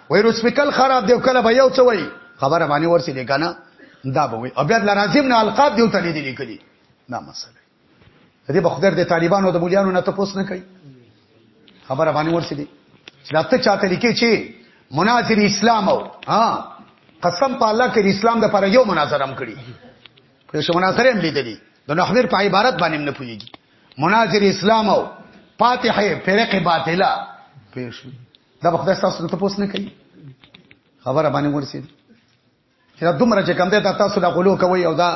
وای روسپیکل خراب دی کله به یو څه وای خبره باندې ورسې دی کنه دا به وای ابیات لرازم نه القاب دی ته لیدل کړي نه مسله دې په خدای د طالبانو د مولیانو نه تاسو نه کوي خبره باندې ورسې دي چې دا ته چاته لیکي چې مناظر اسلام او ها قسم په الله کې اسلام د پر یو مناظره هم کړی په شو مناظره هم لیدلی د نحویر په عبارت باندې نه پويږي مناظر اسلام او فاتح فرق باطله په شو دا په خدای تاسو ته پوس نه کوي خبره باندې ورسې دي چې دا دومره چې کم ده تاسو دا غلو کوي او دا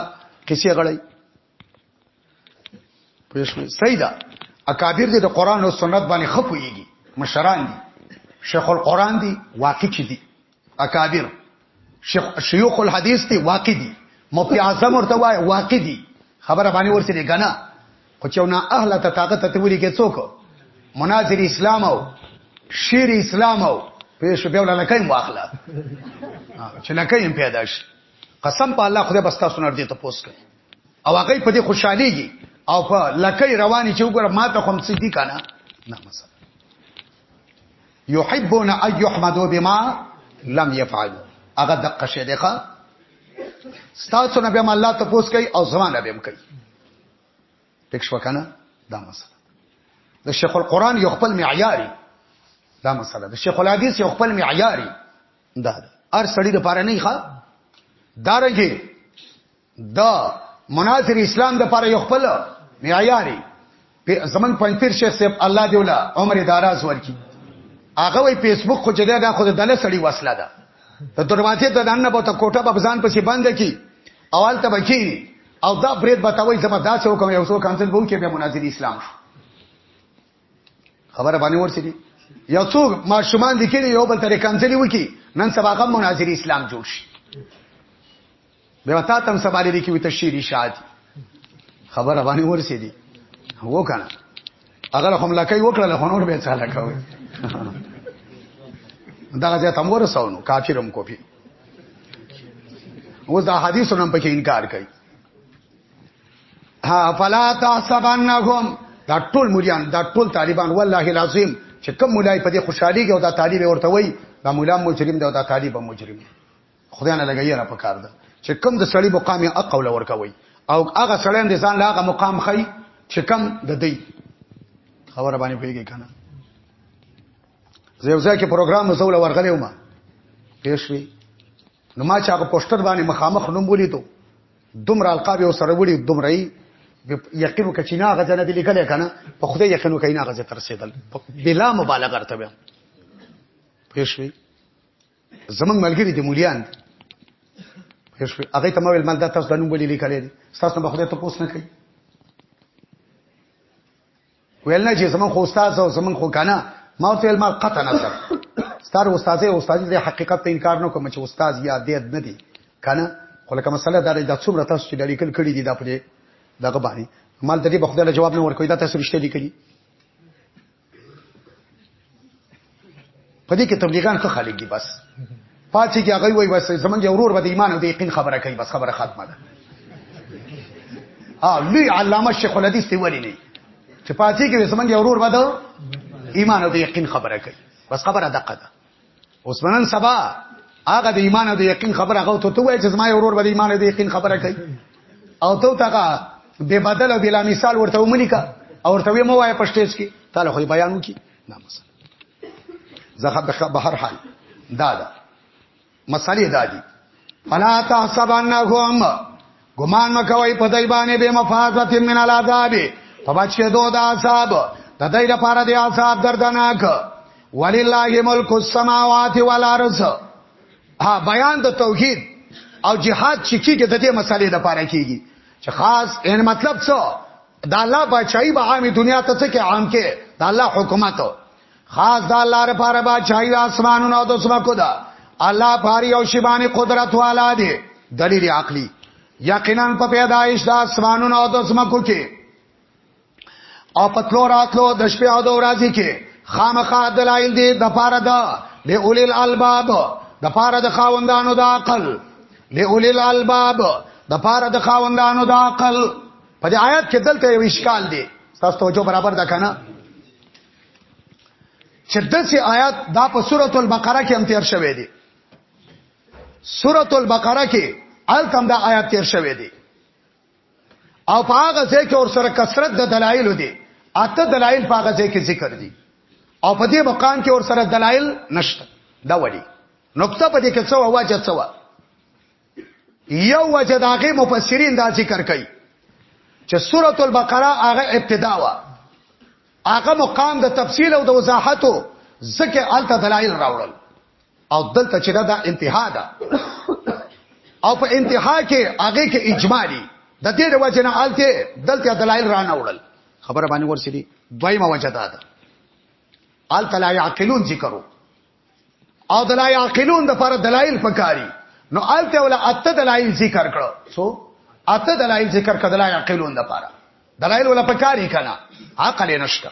کیسې غړی پښوی سیدا اکابر دې د قران او سنت باندې خپو یږي مشران دي شیخ القران دي واقع چي دي اکابر شیخ شیوخ الحدیث دي واقع دي مفتی اعظم ورته وای واقع دي خبره باندې ورسېږي غنا خو چې نه اهل ته طاقت ته ویلي کې څوک مناظر اسلام او شیر اسلام او پیش بیا ولا لکه واخلا چې لکه پیدا شي قسم په الله خدای بستا سنر دي ته پوس کوي او هغه په دې خوشحاليږي او په لکې رواني چې وګوره ما ته هم سيدي کنه نه مثلا يحبون ان يحمدوا بما لم يفعلوا هغه دقه شه دغه ستاسو نبی هم الله ته پوس کوي او زمان نبی هم کوي پک شو کنه دا مسله د شیخ القران یو خپل معیاري دا مسله د شیخ الحدیث یو خپل معیاري دا هر سړی د پاره نه ښه دارنګي دا مناظر اسلام د پاره یو خپل معیاري زمون پنځیر شیخ صاحب الله دی ولا عمر داراز ورکی هغه وی فیسبوک خو جګه دا خو د دله سړی وسله ده ته دروازه ته دنه بوته کوټه په ځان پسې بند کی اول ته بکی او دا برید بتاوي زما دا څه وکم یو څو کانسل وو کې به مناظر اسلام خبره باندې ورسېدي یو څو ما شومان لیکلي یو بل تر کانسل وو کې نن سبا غو مناظر اسلام جوړ شي به وتا تم سبالی دی کی وی تشیر اشاعت خبر باندې ورسې دي وو کنه اگر هم لکای وکړه له نور به څه لکاوي دا ځه تم ورساونو کافرم کوپی اوس دا حدیثو نن پکې انکار کوي ها فلا تحسبنهم دا ټول مليان دا ټول طالبان والله العظیم چې کوم مولای په دې خوشحالي کې او دا طالب ورته وای دا مولا مجرم دی او دا طالب مجرم دی خدای نه لګي را پکار ده چې کم د سړی مقام یې اقول ورکوي او هغه سړی د ځان لاغه مقام خي چې کم د دی خبره باندې پیږي کنه زه یو ځای کې پروګرام وسول ورغلی وم پېښوي نو ما چې هغه پوسټر باندې مخامخ نوم ولیدو دومره القاب یو سره وړي دومره یقین وکړه چې نه غزنه دي لیکل کنه په خوده یقین وکړه نه غزه تر رسیدل بلا مبالغه ارته به پېښوي زمنګ ملګری د مولیان دی یشوی هغه ته مول مال دا تاسو د نوم ولې لیکلې دي تاسو به خدای ته پوس نه کوي ویل نه چې زمون خو استاد او زمون خو کنه ما ته علم قطع نظر ستاره استاد او استاد د حقیقت ته انکار نه کوم چې استاد یا دې نه دي کنه خو لکه مسله دا د څومره تاسو چې د لیکل کړي دي دا په دغه باندې مال د دې بخدله جواب نه ورکوي دا تاسو رښتیا لیکلي په دې کې تبلیغان څه خلک دي بس پاتې کې هغه وای بس زمونږ ورور به د ایمان او د یقین خبره کوي بس خبره ختمه ده ها لوی علامه شیخ الحدیث دی ولی نه چې پاتې کې زمونږ ورور به د ایمان او د یقین خبره کوي بس خبره دقه ده اوس نن سبا هغه د ایمان او د یقین خبره هغه ته وایي چې زما ورور به د ایمان او د یقین خبره کوي او ته تاګه به بدل او بلا مثال ورته ومني کا او ورته وي مو وای پښتیج کې تعالی خو بیانو کې نه مثلا زه به هر حال دا دا مسالې دا دي فلا تحسبنهم ګمان مکوي په دای باندې به مفازت من العذاب په بچی دو د عذاب د دای لپاره د عذاب دردناک ولله ملک السماوات والارض ها بیان د توحید او جهاد چې کیږي د دې مسالې لپاره کیږي چې خاص ان مطلب څه د الله بچای به عامه دنیا ته څه کې عام کې د الله حکومت خاص د الله لپاره با چای د اسمانونو او د سمکو ده الله پاری او شیبانی قدرت والا دی دلیل عقلی یقینا په پیدایش د اسمانونو او د سمکو کې او په تلو راتلو د شپې او د ورځې کې خامخا دلایل دی د پاره ده د اولل الباب د پاره د خاوندانو د عقل د اولل الباب د پاره د خاوندانو د عقل په دې آیات کې دلته یو اشکال دی تاسو ته جو برابر ده کنه چې دسی آیات دا په سورۃ البقره کې هم تیر شوی دی سورۃ البقره کې الکم دا آیات تیر شوی دی او په هغه ځای کې اور سره کثرت د دلایل دی اته دلایل په هغه ځای کې ذکر دي او په دې مقام کې اور سره دلایل نشته دا وړي نقطه په دې کې څه واجب څه یو وجه داغه مفسرین دا ذکر کوي چې سوره البقره هغه ابتدا وا هغه مقام د تفصیل او د وضاحت زکه الته دلایل راوړل او دلته چې دا انتها ده او په انتها کې هغه کې اجمالی د دې د وجه نه الته دلته دلایل رانه وړل خبره باندې ورسېدي دویمه وجه ده الته لا یعقلون ذکرو او د لا یعقلون د پر دلایل پکاري نو الته ولا اته دلایل ذکر کړو سو اته دلایل ذکر کړه د لا یعقلون د پر دلایل ولا پکاري کنه عقل نشته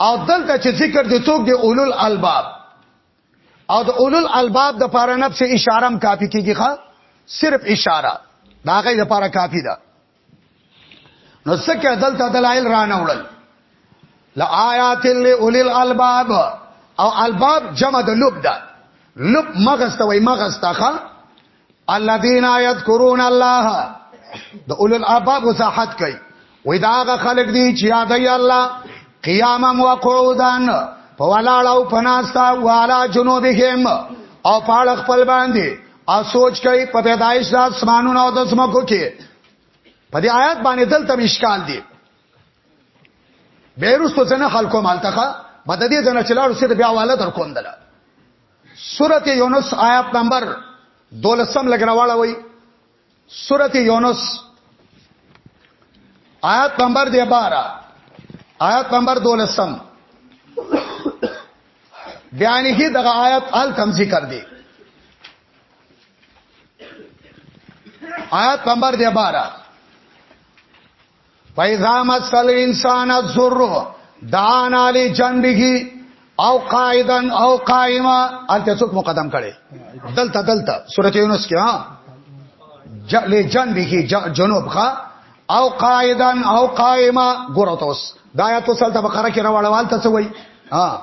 او دلته چې ذکر دي څوک دي اولل الباب او د اولل الباب د پر نفس اشاره هم کافي کیږي ښا صرف اشاره دا غي د پر کافي ده نو څکه دلته دلایل رانه وړل لآیات لأولی الالباب او الباب جمع د لب ده لب مغز ته وای مغز تاخه الذين يذكرون الله د اول الالباب وضاحت کوي وې داغه خلق دي چې یاد ای الله قیاما وقعودان په ولاړو پناستا والا جنوبهم او پاړ خپل باندې او سوچ کوي په پیدایش د اسمانونو او د زمکو کې په دې آیات باندې دلته مشکال دي بیرستو څنګه خلکو مالتخه مته دې ځنه چلاړو سره بیا والا در کوم دله سورته یونس آیات نمبر 12 لګراواله وای سورت یونس آیات نمبر دی بارا آیات نمبر دولسم بیانی کی دغه آیات آل کم ذکر دی آیات نمبر دی بارا فاذا مس الانسان الضر دعانا لجنبه او قائدا او قائما انت څوک مقدم کړي دلته دلته سورته یونس کې ها جلی جنبه جنوب ښا او قائدا او قائما ګورتوس دا آیات سلطه بقره کې راوړوال ته څه وای ها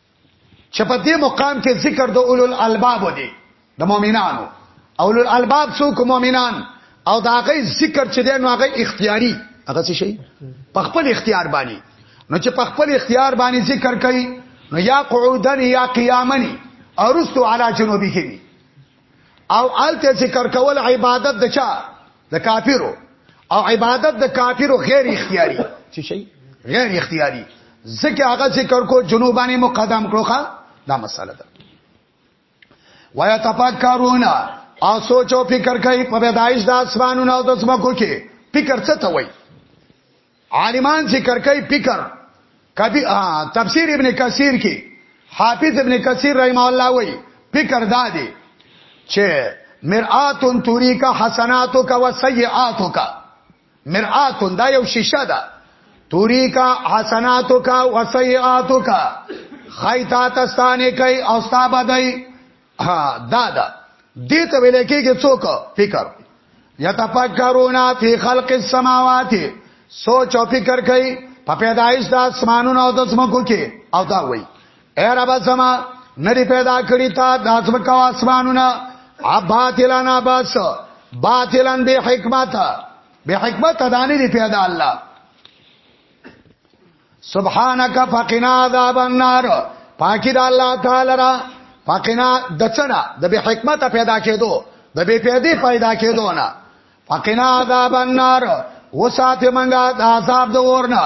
چې په دې مقام کې ذکر د اولو الالباب دی د مؤمنانو اولو الالباب څوک مؤمنان او دا غي ذکر چې دی نو هغه اختیاري هغه څه شي په خپل اختیار باندې نو چې په خپل اختیار باندې ذکر کوي نو یا قعودن یا قیامن ارستو علی جنوبهم او الته ذکر کول عبادت د چا د کافرو او عبادت د کافرو غیر اختیاري چې شي غیر اختیاري ځکه هغه ذکر کو جنوبانه مقدم کړو ښا دا مسله ده ویا تفکرون او سوچ او فکر کوي په پیدایش د اسمانونو او د زمکو کې فکر څه ته وایي عالمان ذکر کوي فکر کبي تفسیر ابن کثیر کې حافظ ابن کثیر رحم الله وی فکر دا دی چې مرآتن توری کا حسناتو کا و سیئاتو کا مرآتن دا یو شیشه ده توری کا حسناتو کا و سیئاتو کا خیتا تستانه کوي او ستا بدای ها دا دا دې ته ویل کېږي څوک فکر یتفکرون فی خلق السماوات سوچ او فکر کوي په پیدایش د اسمانونو او د زمکو کې او دا وایي اے رب سما نری پیدا کړی تا د اسمکو او اسمانونو اباطلنا باس باطلن به حکمت به حکمت دانی دی پیدا الله سبحانك فقنا عذاب النار پاکی د الله تعالی را فقنا دڅنا د به حکمت پیدا کېدو د به پیدا پیدا کېدو نه فقنا عذاب النار وساته منګه د عذاب د ورنه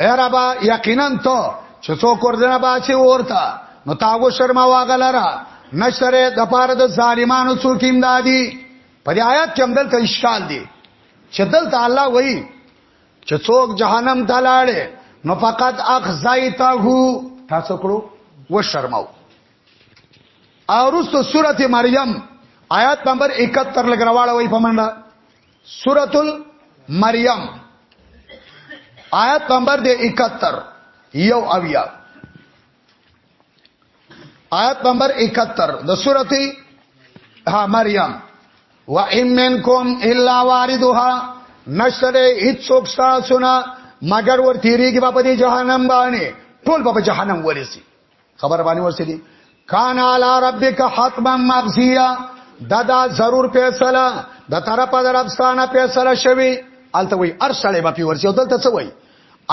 اربا یقینا ته چې څوک ورنه باسي ورته نو تاغو شرما واغلره نشره د پاره د ظالمانو څوک امدادي په دې آیات کې هم دلته اشکال دی چې دلته الله وایي چې څوک جهنم ته لاړې نو فقط اخزایته تاسو کړو و شرماو اورستو سورته مریم آیات نمبر 71 لګراواله وای پمنډه سورۃ المریم آیات نمبر دې 71 یو اویا آیت نمبر 71 د سورته ها مریم و ان منکم الا واردها نشره هیڅوک تاسو نه مگر ور تیریږي په دې جهنم باندې ټول په جهنم ورسي خبر باندې ورسېدي کان علی ربک حتما مغزیه دا دا ضرور فیصله د طرفه دربستانه فیصله شوی الته وی ارسله به پیورسی او دلته څه وی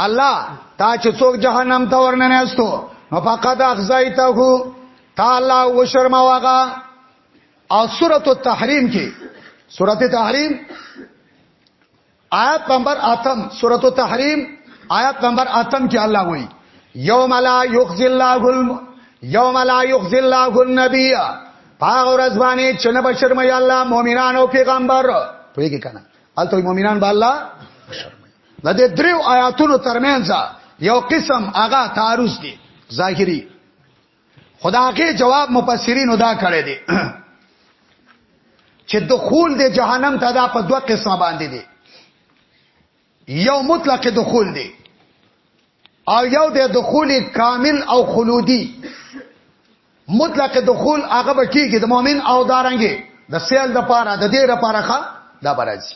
الله تا چې څوک جهنم ته ورننه استو نو فقط اخزایته تا الله و شرماوغه او سورۃ التحریم کې سورۃ التحریم آیت نمبر اتم سورۃ التحریم آیت نمبر اتم کې الله وایي یوم لا یخزی الله الم یوم لا یخزی الله النبی پاغه ورځ باندې چې نه بشر مې الله مؤمنانو پیغمبر پوهیږي کنه الته مؤمنان به الله د دې دریو آیاتونو ترمنځ یو قسم هغه تعارض دی ظاهری خداغه جواب مفسرینو دا کړی دی چې دخول د جهنم ته دا په دوه قسمه باندې دی یو مطلق دخول دی او یو د دخول کامل او خلودی مطلق دخول هغه به کیږي د مؤمن او دارنګي د سیل د پاره د دې لپاره ښه دا برازي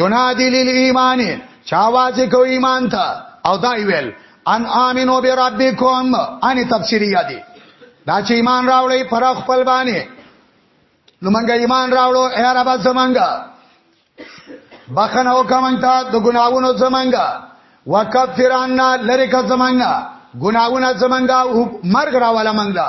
ینادی للایمان چا واځ کو ایمان ته او دا ویل ان امنو بربکم ان تفسیری یادی دا چې ایمان راوړی پر خپل باندې نو مونږ ایمان راوړو اے رب زمونږه بخنه وکمن ته د ګناوونو زمونږه وکفرنا لری کا زمونږه ګناوونه زمونږه مرګ راواله مونږه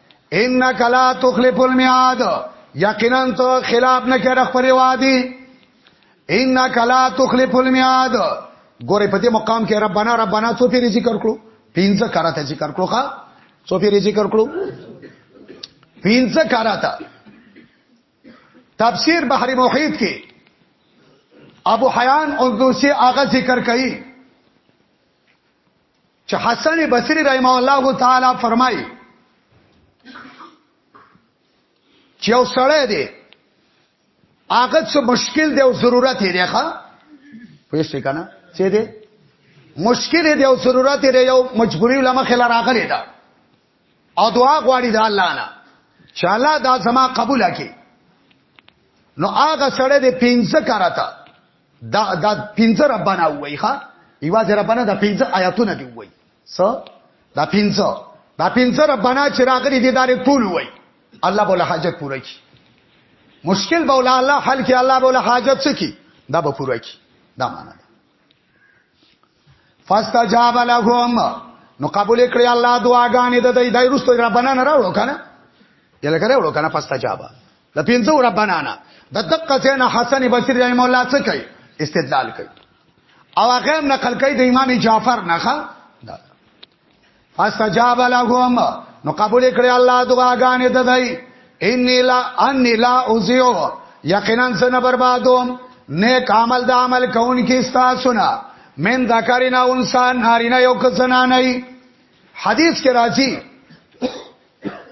انک لا تخلف المیعاد یقینا ته خلاف نه کړه خپل وادي انک لا تخلف المیعاد ګوره په دې مقام کې ربانا ربانا څو پیری ذکر کړو پینځه کاراته ذکر کړو ښا څو پیری ذکر کړو پینځه کاراته تفسیر بحر محیط کې ابو حیان اندوسی هغه ذکر کړي چې حسن بصری رحمه الله تعالی فرمایي چې یو سړی دی هغه څه مشکل دی او ضرورت یې دی ښا پوه شئ کنه څه دی مشکل دی او ضرورت دی یو مجبوری لمخه لراغلی دا او دعا غواړي د الله نه چې الله دا زما قبول کړي نو هغه سره د پنځه کارته دا دا پنځه ربانا وایي ښا ایواز ربانا دا پنځه آیاتونه دی وایي س دا پنځه دا پنځه ربانا چې راغلي دي دا ټول وایي الله بوله حاجت پوره کړي مشکل بوله الله حل کړي الله بوله حاجت څه کړي دا به پوره کړي دا معنا فاستجاب لهم نو قبول کړی الله دعاګانې د دې دای رسول ربانا نه راوړو کنه یله کړه وړو کنه فاستجاب د پینځو ربانا نه د دقه سین حسن بصری رحم الله څه کوي استدلال کوي او هغه نقل کوي د امام جعفر نه فاستجاب لهم نو قبول کړی الله دعاګانې د دای انی لا ان لا اوزیو یقینا سن بربادوم نیک عمل د عمل کون کی ستا سنا من ذکرنا انسان نارینا یو کسنا نه حدیث کې راځي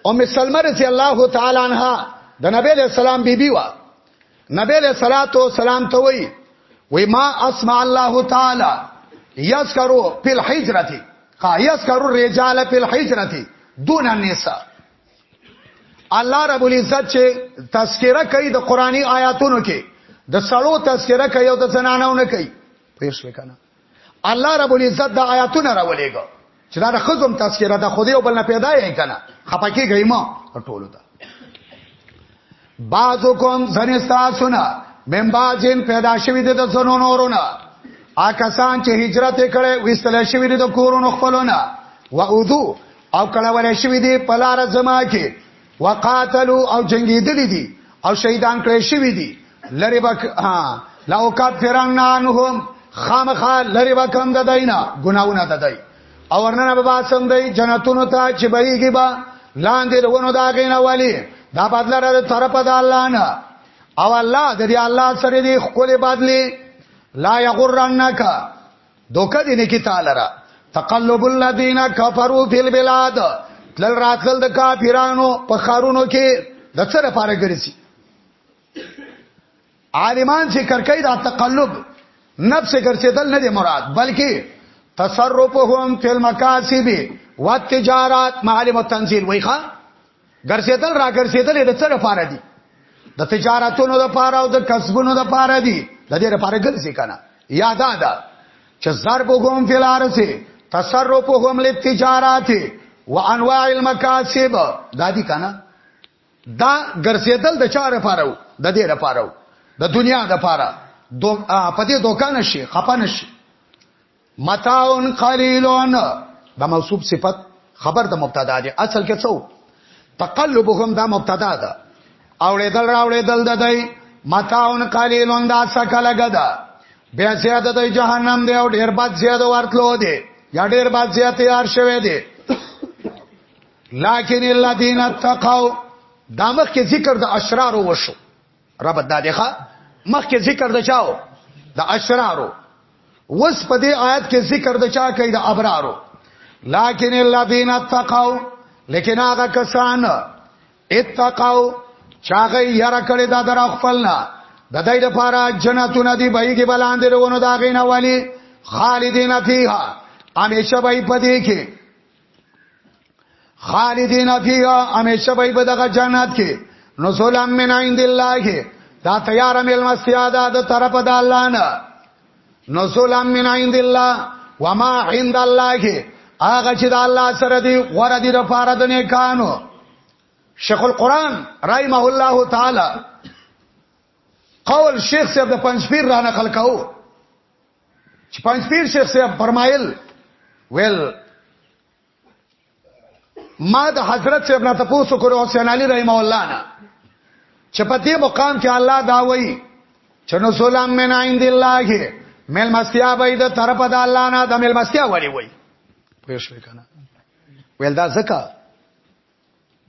ام سلمہ رضی الله تعالی عنها د نبی له سلام بیبي وا نبی له صلوات و سلام ته وی وی ما اسمع الله تعالی یذکرو فی الحجرتی ها یذکرو الرجال فی الحجرتی دون النساء الله رب العزت چې تذکرہ کوي د قرآنی آیاتونو کې د سړو تذکرہ کوي او د زنانو نه کوي پېښ وکنه الله رب العزت دا آیاتونه راولېګو چې دا د خزم تذکرہ د خدای او بل نه پیدا یې کنه خپکی غیمه ټولو ته بعضو کوم زنستا سنا من بعضین پیدا شوی د زنو نورونه آکسان چې هجرت کړي وستل شوی د کورونو خپلونه و اودو او کله ولې شوی دی پلار زما کې وقاتلوا او جنگیدلی دي او شهیدان کړی شوی دي لری بک ها لو کفرن عنهم خامخا لری بکم د دینه ګناونه د دای او ورننه به باسم دی جنتونو ته چې بهیږي با لاندې دونو دا غینه والی دا بدل را طرف د الله نه او الله د دې الله سره دی خپل بدلی لا یغرنک دوکه دې نه کی تعالی را تقلب الذين كفروا في البلاد تل راتل د کافرانو په خارونو کې د څه لپاره ګرځي عالمان چې کرکې دا تقلب نفس ګرځیدل نه دی مراد بلکې تصرفهم فی المکاسب والتجارات معلم التنزيل ویخه ګرځیدل را ګرځیدل د څه لپاره دي د تجارتونو لپاره او د کسبونو لپاره دي د دې لپاره ګرځي کنه یاد ده چې ضرب کوم فلارسه تصرفهم للتجارات وانواع المکاسب دا دي کنه دا ګرځیدل د چا لپاره د دې لپاره د دنیا لپاره دو په دې دوکان شي خپن شي متاون قلیلون دا موصوب صفت خبر د مبتدا دی اصل کې څو تقلبهم دا مبتدا ده اوړېدل راوړېدل د دی متاون قلیلون دا څکه لګدا بیا زیاده د جهنم دی او ډیر بد زیاده ورتلو دی یا ډیر بد زیاده تیار شوه دی لکن الذين اتقوا دا مخکې ذکر د اشرار وشو رب دا دی ښا مخکې ذکر د چاو د اشرارو وس په دې آیت کې ذکر د چا کوي د ابرارو لکن الذين اتقوا لیکن هغه کسان اتقوا چاغه یاره کړی دا در خپلنا د دې لپاره جنتونه دی بهږي بلاندې ورونو دا غینه والی خالدین فیها همیشه به پدې کې خالدین فیها همیشه به په دغه جنت کې نزول من عند الله دا تیار مل مستیا دا د طرف د الله نه نزول من عند الله وما عند الله هغه چې د الله سره دی غره دی د فار د نیکانو شیخ القران رحمه الله تعالی قول شیخ صاحب د پنځپیر را نقل کاو چې پنځپیر شیخ صاحب فرمایل ویل ما د حضرت صاحب نه تاسو کړو حسین علی رحم الله نه چې په دې مقام کې الله دا وایي چې نو سلام من عند الله مل مستیا به د طرف د الله نه د مل مستیا وړي وایي پوه شئ کنه ویل دا زکه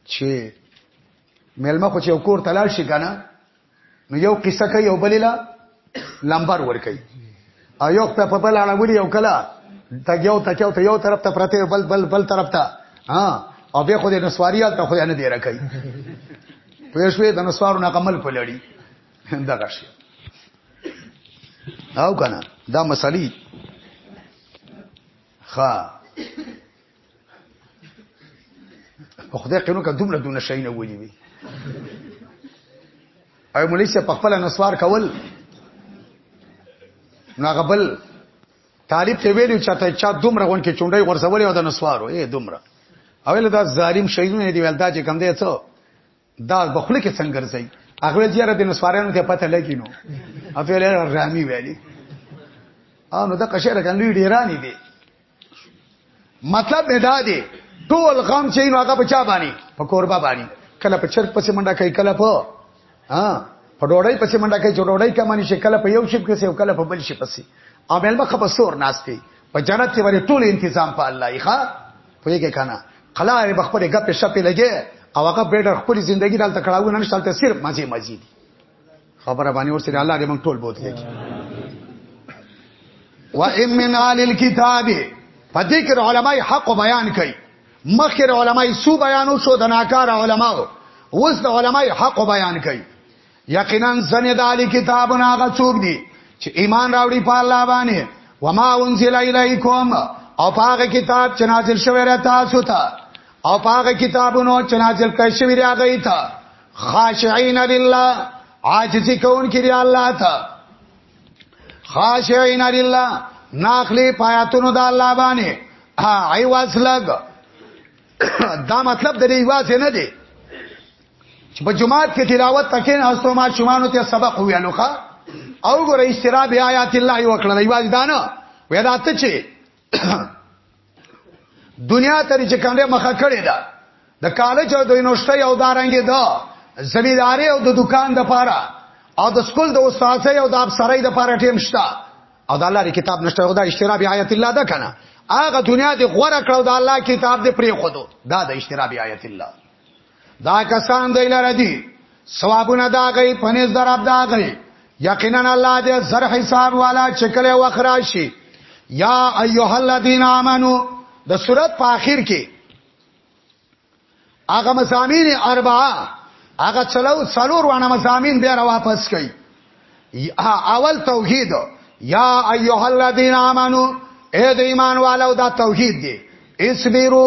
چې مېلمه خو چې کور تلل شي کنه نو یو قصه کوي یو بلیلا لمبر ور کوي او یو ته په بل اړه ولي یو کلا ته یو ته یو ته یو طرف ته پرته بل بل بل طرف ته ها او به خو دې نسواریال ته خو نه دی راکای په شوې د نسوارو نه کمل په لړی دا غشي او کنه دا مسلې ها په خدای قانون کا دومره دونه شي نه ولي وي اي مولوی سي په خپل نسوار کول ناغبل طالب ته ویلو چې ته چا دومره غون کې چونډي ورسولې او د نسوارو اے دومره اول دا ظالم شهیدونه دی ولدا چې کم دی څو دا بخله کې څنګه ګرځي هغه جره د نسوارانو ته پته لګی نو اته له رامي ویلي او نو دا قشره کله ډیرانی دي مطلب دا دی ټول غم چې نو هغه په چا باندې په کوربه باندې کله په چرګ پسې منډه کوي کله په ها په ډوړی پسې منډه کوي چې ډوړی کمانی شي کله په یو شپ کې او کله په بل شپ پسې او مېلمه خپل سور ناشته په جنت کې ورې ټول تنظیم په الله یې ښا پوهیږي کنه قلاره بخپل غپې شپې لګي او هغه بیډر خپل ژوندۍ دلته کړهو نه نشته صرف مزي مزي دي خبره باندې ورسره الله دې موږ ټول بوت لګي و ام من آل الكتاب په ذکر علماي حق بیان کوي مخکر علماي سو بیانو شو د ناکار علماو اوس د علماي حق بیان کوي یقینا سنه د علی کتابونه هغه څوک دي چې ایمان راوړي په الله باندې وما انزل الیکم او هغه کتاب چې نازل شوی را تاسو ته او هغه کتابونو چې نازل کړی شوی را غی ته خاشعين لله عاجزی کون کړي الله ته خاشعين لله ناخلی پایاتونو د الله باندې ها ای واسلګ دا مطلب د ریواز نه دی چې په جماعت کې تلاوت تکین هستو ما شومانو ته سبق ویلو ښا او ګره استراب آیات الله یو کړل ایواز دانه وې دا ته چې دنیا ته چې کاندې مخه کړې ده د کالج او د یونیورسيټي او دارنګې ده زمیداری او د دکان د پاره او د سکول د استاد او د افسرۍ د پاره ټیم شته او د الله کتاب نشته او د اشتراب آیات الله ده کنه هغه دنیا د غوړه کړو د الله کتاب د پری خودو دا د اشتراب آیات الله دا کسان دی لره دي ثوابونه دا غي پنځ درب دا غي یقینا الله دې زر حساب والا چکله وخراشي یا ایها الذین آمنو د سورۃ په اخر کې هغه مسامین اربعه هغه چلو څلور وانه مسامین بیا واپس کړي اول توحید یا ایها الذین آمنو اے د ایمان والو دا توحید دی اسبیرو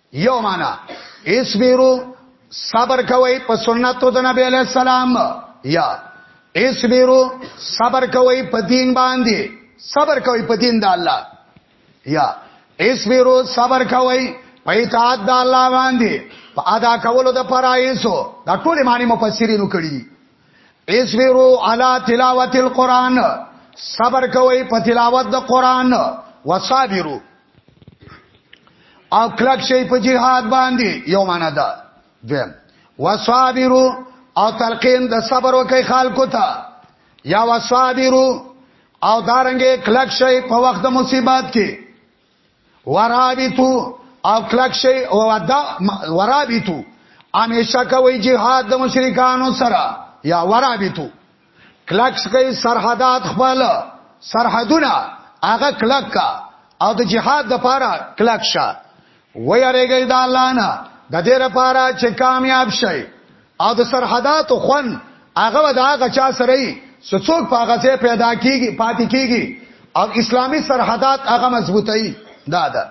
یو معنا اسبیرو صبر کوي په سنتو د نبی علی السلام یا اسبیرو صبر کوي په دین باندې صبر کوي په دین د الله یا اسبیرو صبر کوي په اطاعت د الله باندې په ادا کولو د فرایسو دا ټول معنی مفسرینو کړی اسبیرو علی تلاوت القرآن صبر کوي په تلاوت د قرآن وصابرو او کلک شي په جهاد باندې یو معنا ده دویم وصابرو او تلقین د صبر وکي خلکو ته یا وصابرو او دارنګې کلک شي په وخت د مصیبت کې ورابطو او کلک شي او ودا ورابطو همیشه کوي jihad د مشرکانو سره یا ورابطو کلکس کوي سرحدات خپل سرحدونه هغه کلک کا او د جهاد د پاره کلک شه ويریږي د الله نه د دې لپاره چې کامیاب شي او د سرحدات خون هغه د هغه چا سره یې څوک په هغه ځای پیدا کیږي پاتې کیږي او اسلامی سرحدات هغه مضبوطی دا ده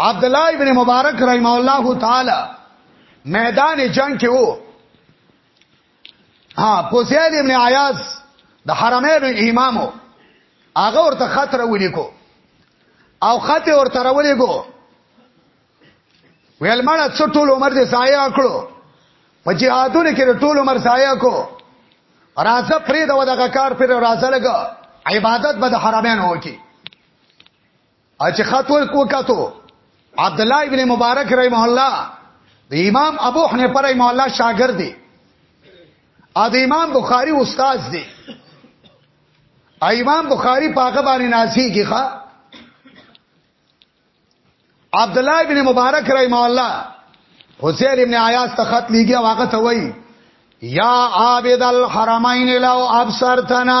عبد الله ابن مبارک رحم الله تعالی میدان جنگ کې وو ها فوسیل ابن عیاض د حرمین امامو هغه ورته خطر ولیکو او خط ورته راولېګو ویل مړه څو ټول عمر دې ضایع کړو په جهادونو کې ټول عمر ضایع کو راځه پرې دا دغه کار پر راځه لګ عبادت به د حرمین وکي اچ خط ورکو کاتو عبد الله ابن مبارک رحمه الله د امام ابو حنیفه رحمه الله شاګرد دی ا د امام بخاری استاد دی ا امام بخاری پاګه باندې ناسی کیخه عبد الله ابن مبارک رحمه الله حسین ابن عیاض ته خط لیږي واقع ته وای یا عابد الحرمین لو ابصرتنا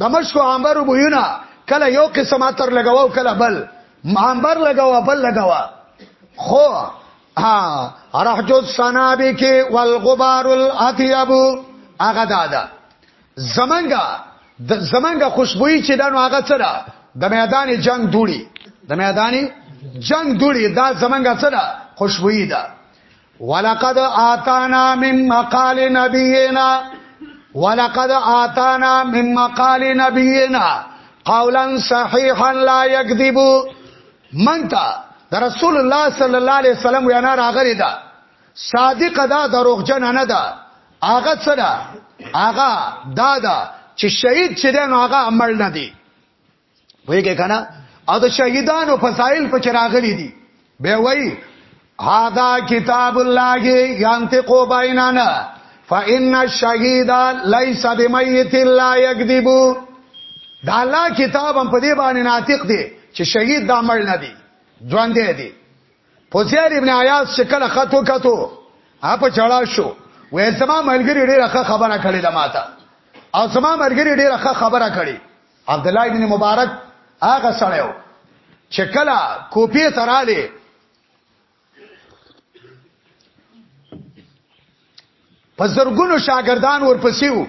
د مشکو عنبرو بویونه کله یو قسم عطر لګاوه او کله بل عنبر لګاوه بل لګاوه خو ها رحج السنابک والغبار الاطيب هغه دادا زمنګا د زمنګا خوشبوئی چې دانو هغه سره د میدان جنگ دوړي د میدان جنگ دوړي دا زمنګا سره خوشبوئی ده ولقد آتانا من مقال نبینا ولقد آتانا من مقال نبینا قولا صحیحا لا یکذب منتا در رسول الله صلی الله علیه وسلم وینا راغلی دا صادق دا دروغجن نه دا هغه سره هغه دا دا چې شهید چې دین هغه عمل نه دی ویګه کنه او د شهیدانو فضایل په چراغلی دي به وای هاذا کتاب الله ينطق بيننا فان الشهيد ليس بميت لا يكذب دا الله کتاب هم په دې باندې ناطق دی چې شهید دا مړ نه دی ژوند دی فوزیار ابن عیاض شکل خطو کتو اپ چړا شو وې زما ملګری ډیره خبره کړې ده ماته او زما ملګری ډیره خبره کړې عبد الله ابن مبارک هغه سړیو چې کله کوپی تراله په زرګونو شاګردان ورپسې وو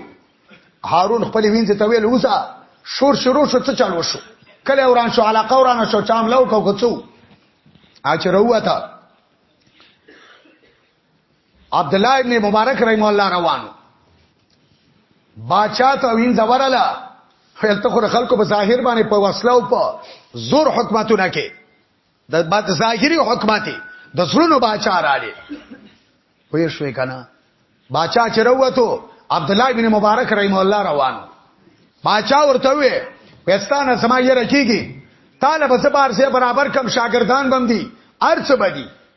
هارون خپل وینځ ته ویل وسه شور شروع شو څه چالو شو کله وران شو علاقه وران شو چام لو کو کوڅو اچ روته عبد الله ابن مبارک رحم الله روانو باچا ته وین زوراله خلته خو خلکو په ظاهر باندې په وسله او په زور حکومتونه کې د بد ظاهری حکومتي د زړونو باچا رااله وې شوې کنه باچا چې وروته عبد الله ابن مبارک رحم الله روانو باچا ورته وې پاکستان سما یې رکیږي طالب زبر سه برابر کم شاګردان بم دي ارڅ بدی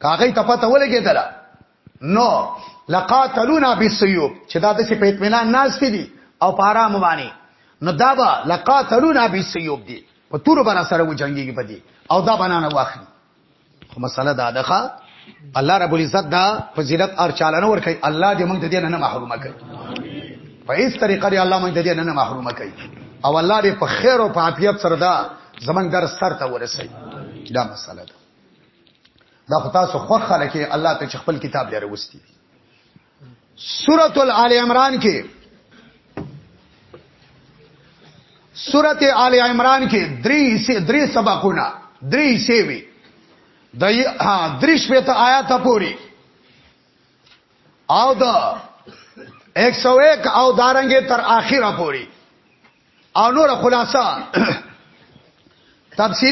کاغی ته پته ولګېدله نو لقاتلونا بالسيوف چې دا د څه په اطمینان ناس دي او په آرام باندې نو دا به لقاتلونا بالسيوف دي په تور بنا سره و جنگيږي پدې او دا بنانه واخلي خو مسله دا ده الله رب العزت دا فضیلت ار چالانه ور کوي الله دې موږ د دې نه محرومه کوي په هیڅ طریقه دې الله موږ د دې نه محرومه کوي او الله دې په خیر او په عافیت سره دا زمنګ در سر ته ورسي دا مسله ده دا خو تاسو خو خلک الله ته خپل کتاب لري وستي سورۃ الال عمران کې سورۃ آل عمران کې درې سه درې سبقونه درې سیوی د ها درې شپه ته آیات پوری او د 101 او دارنګ تر اخره پوری او نور خلاصہ تفصیل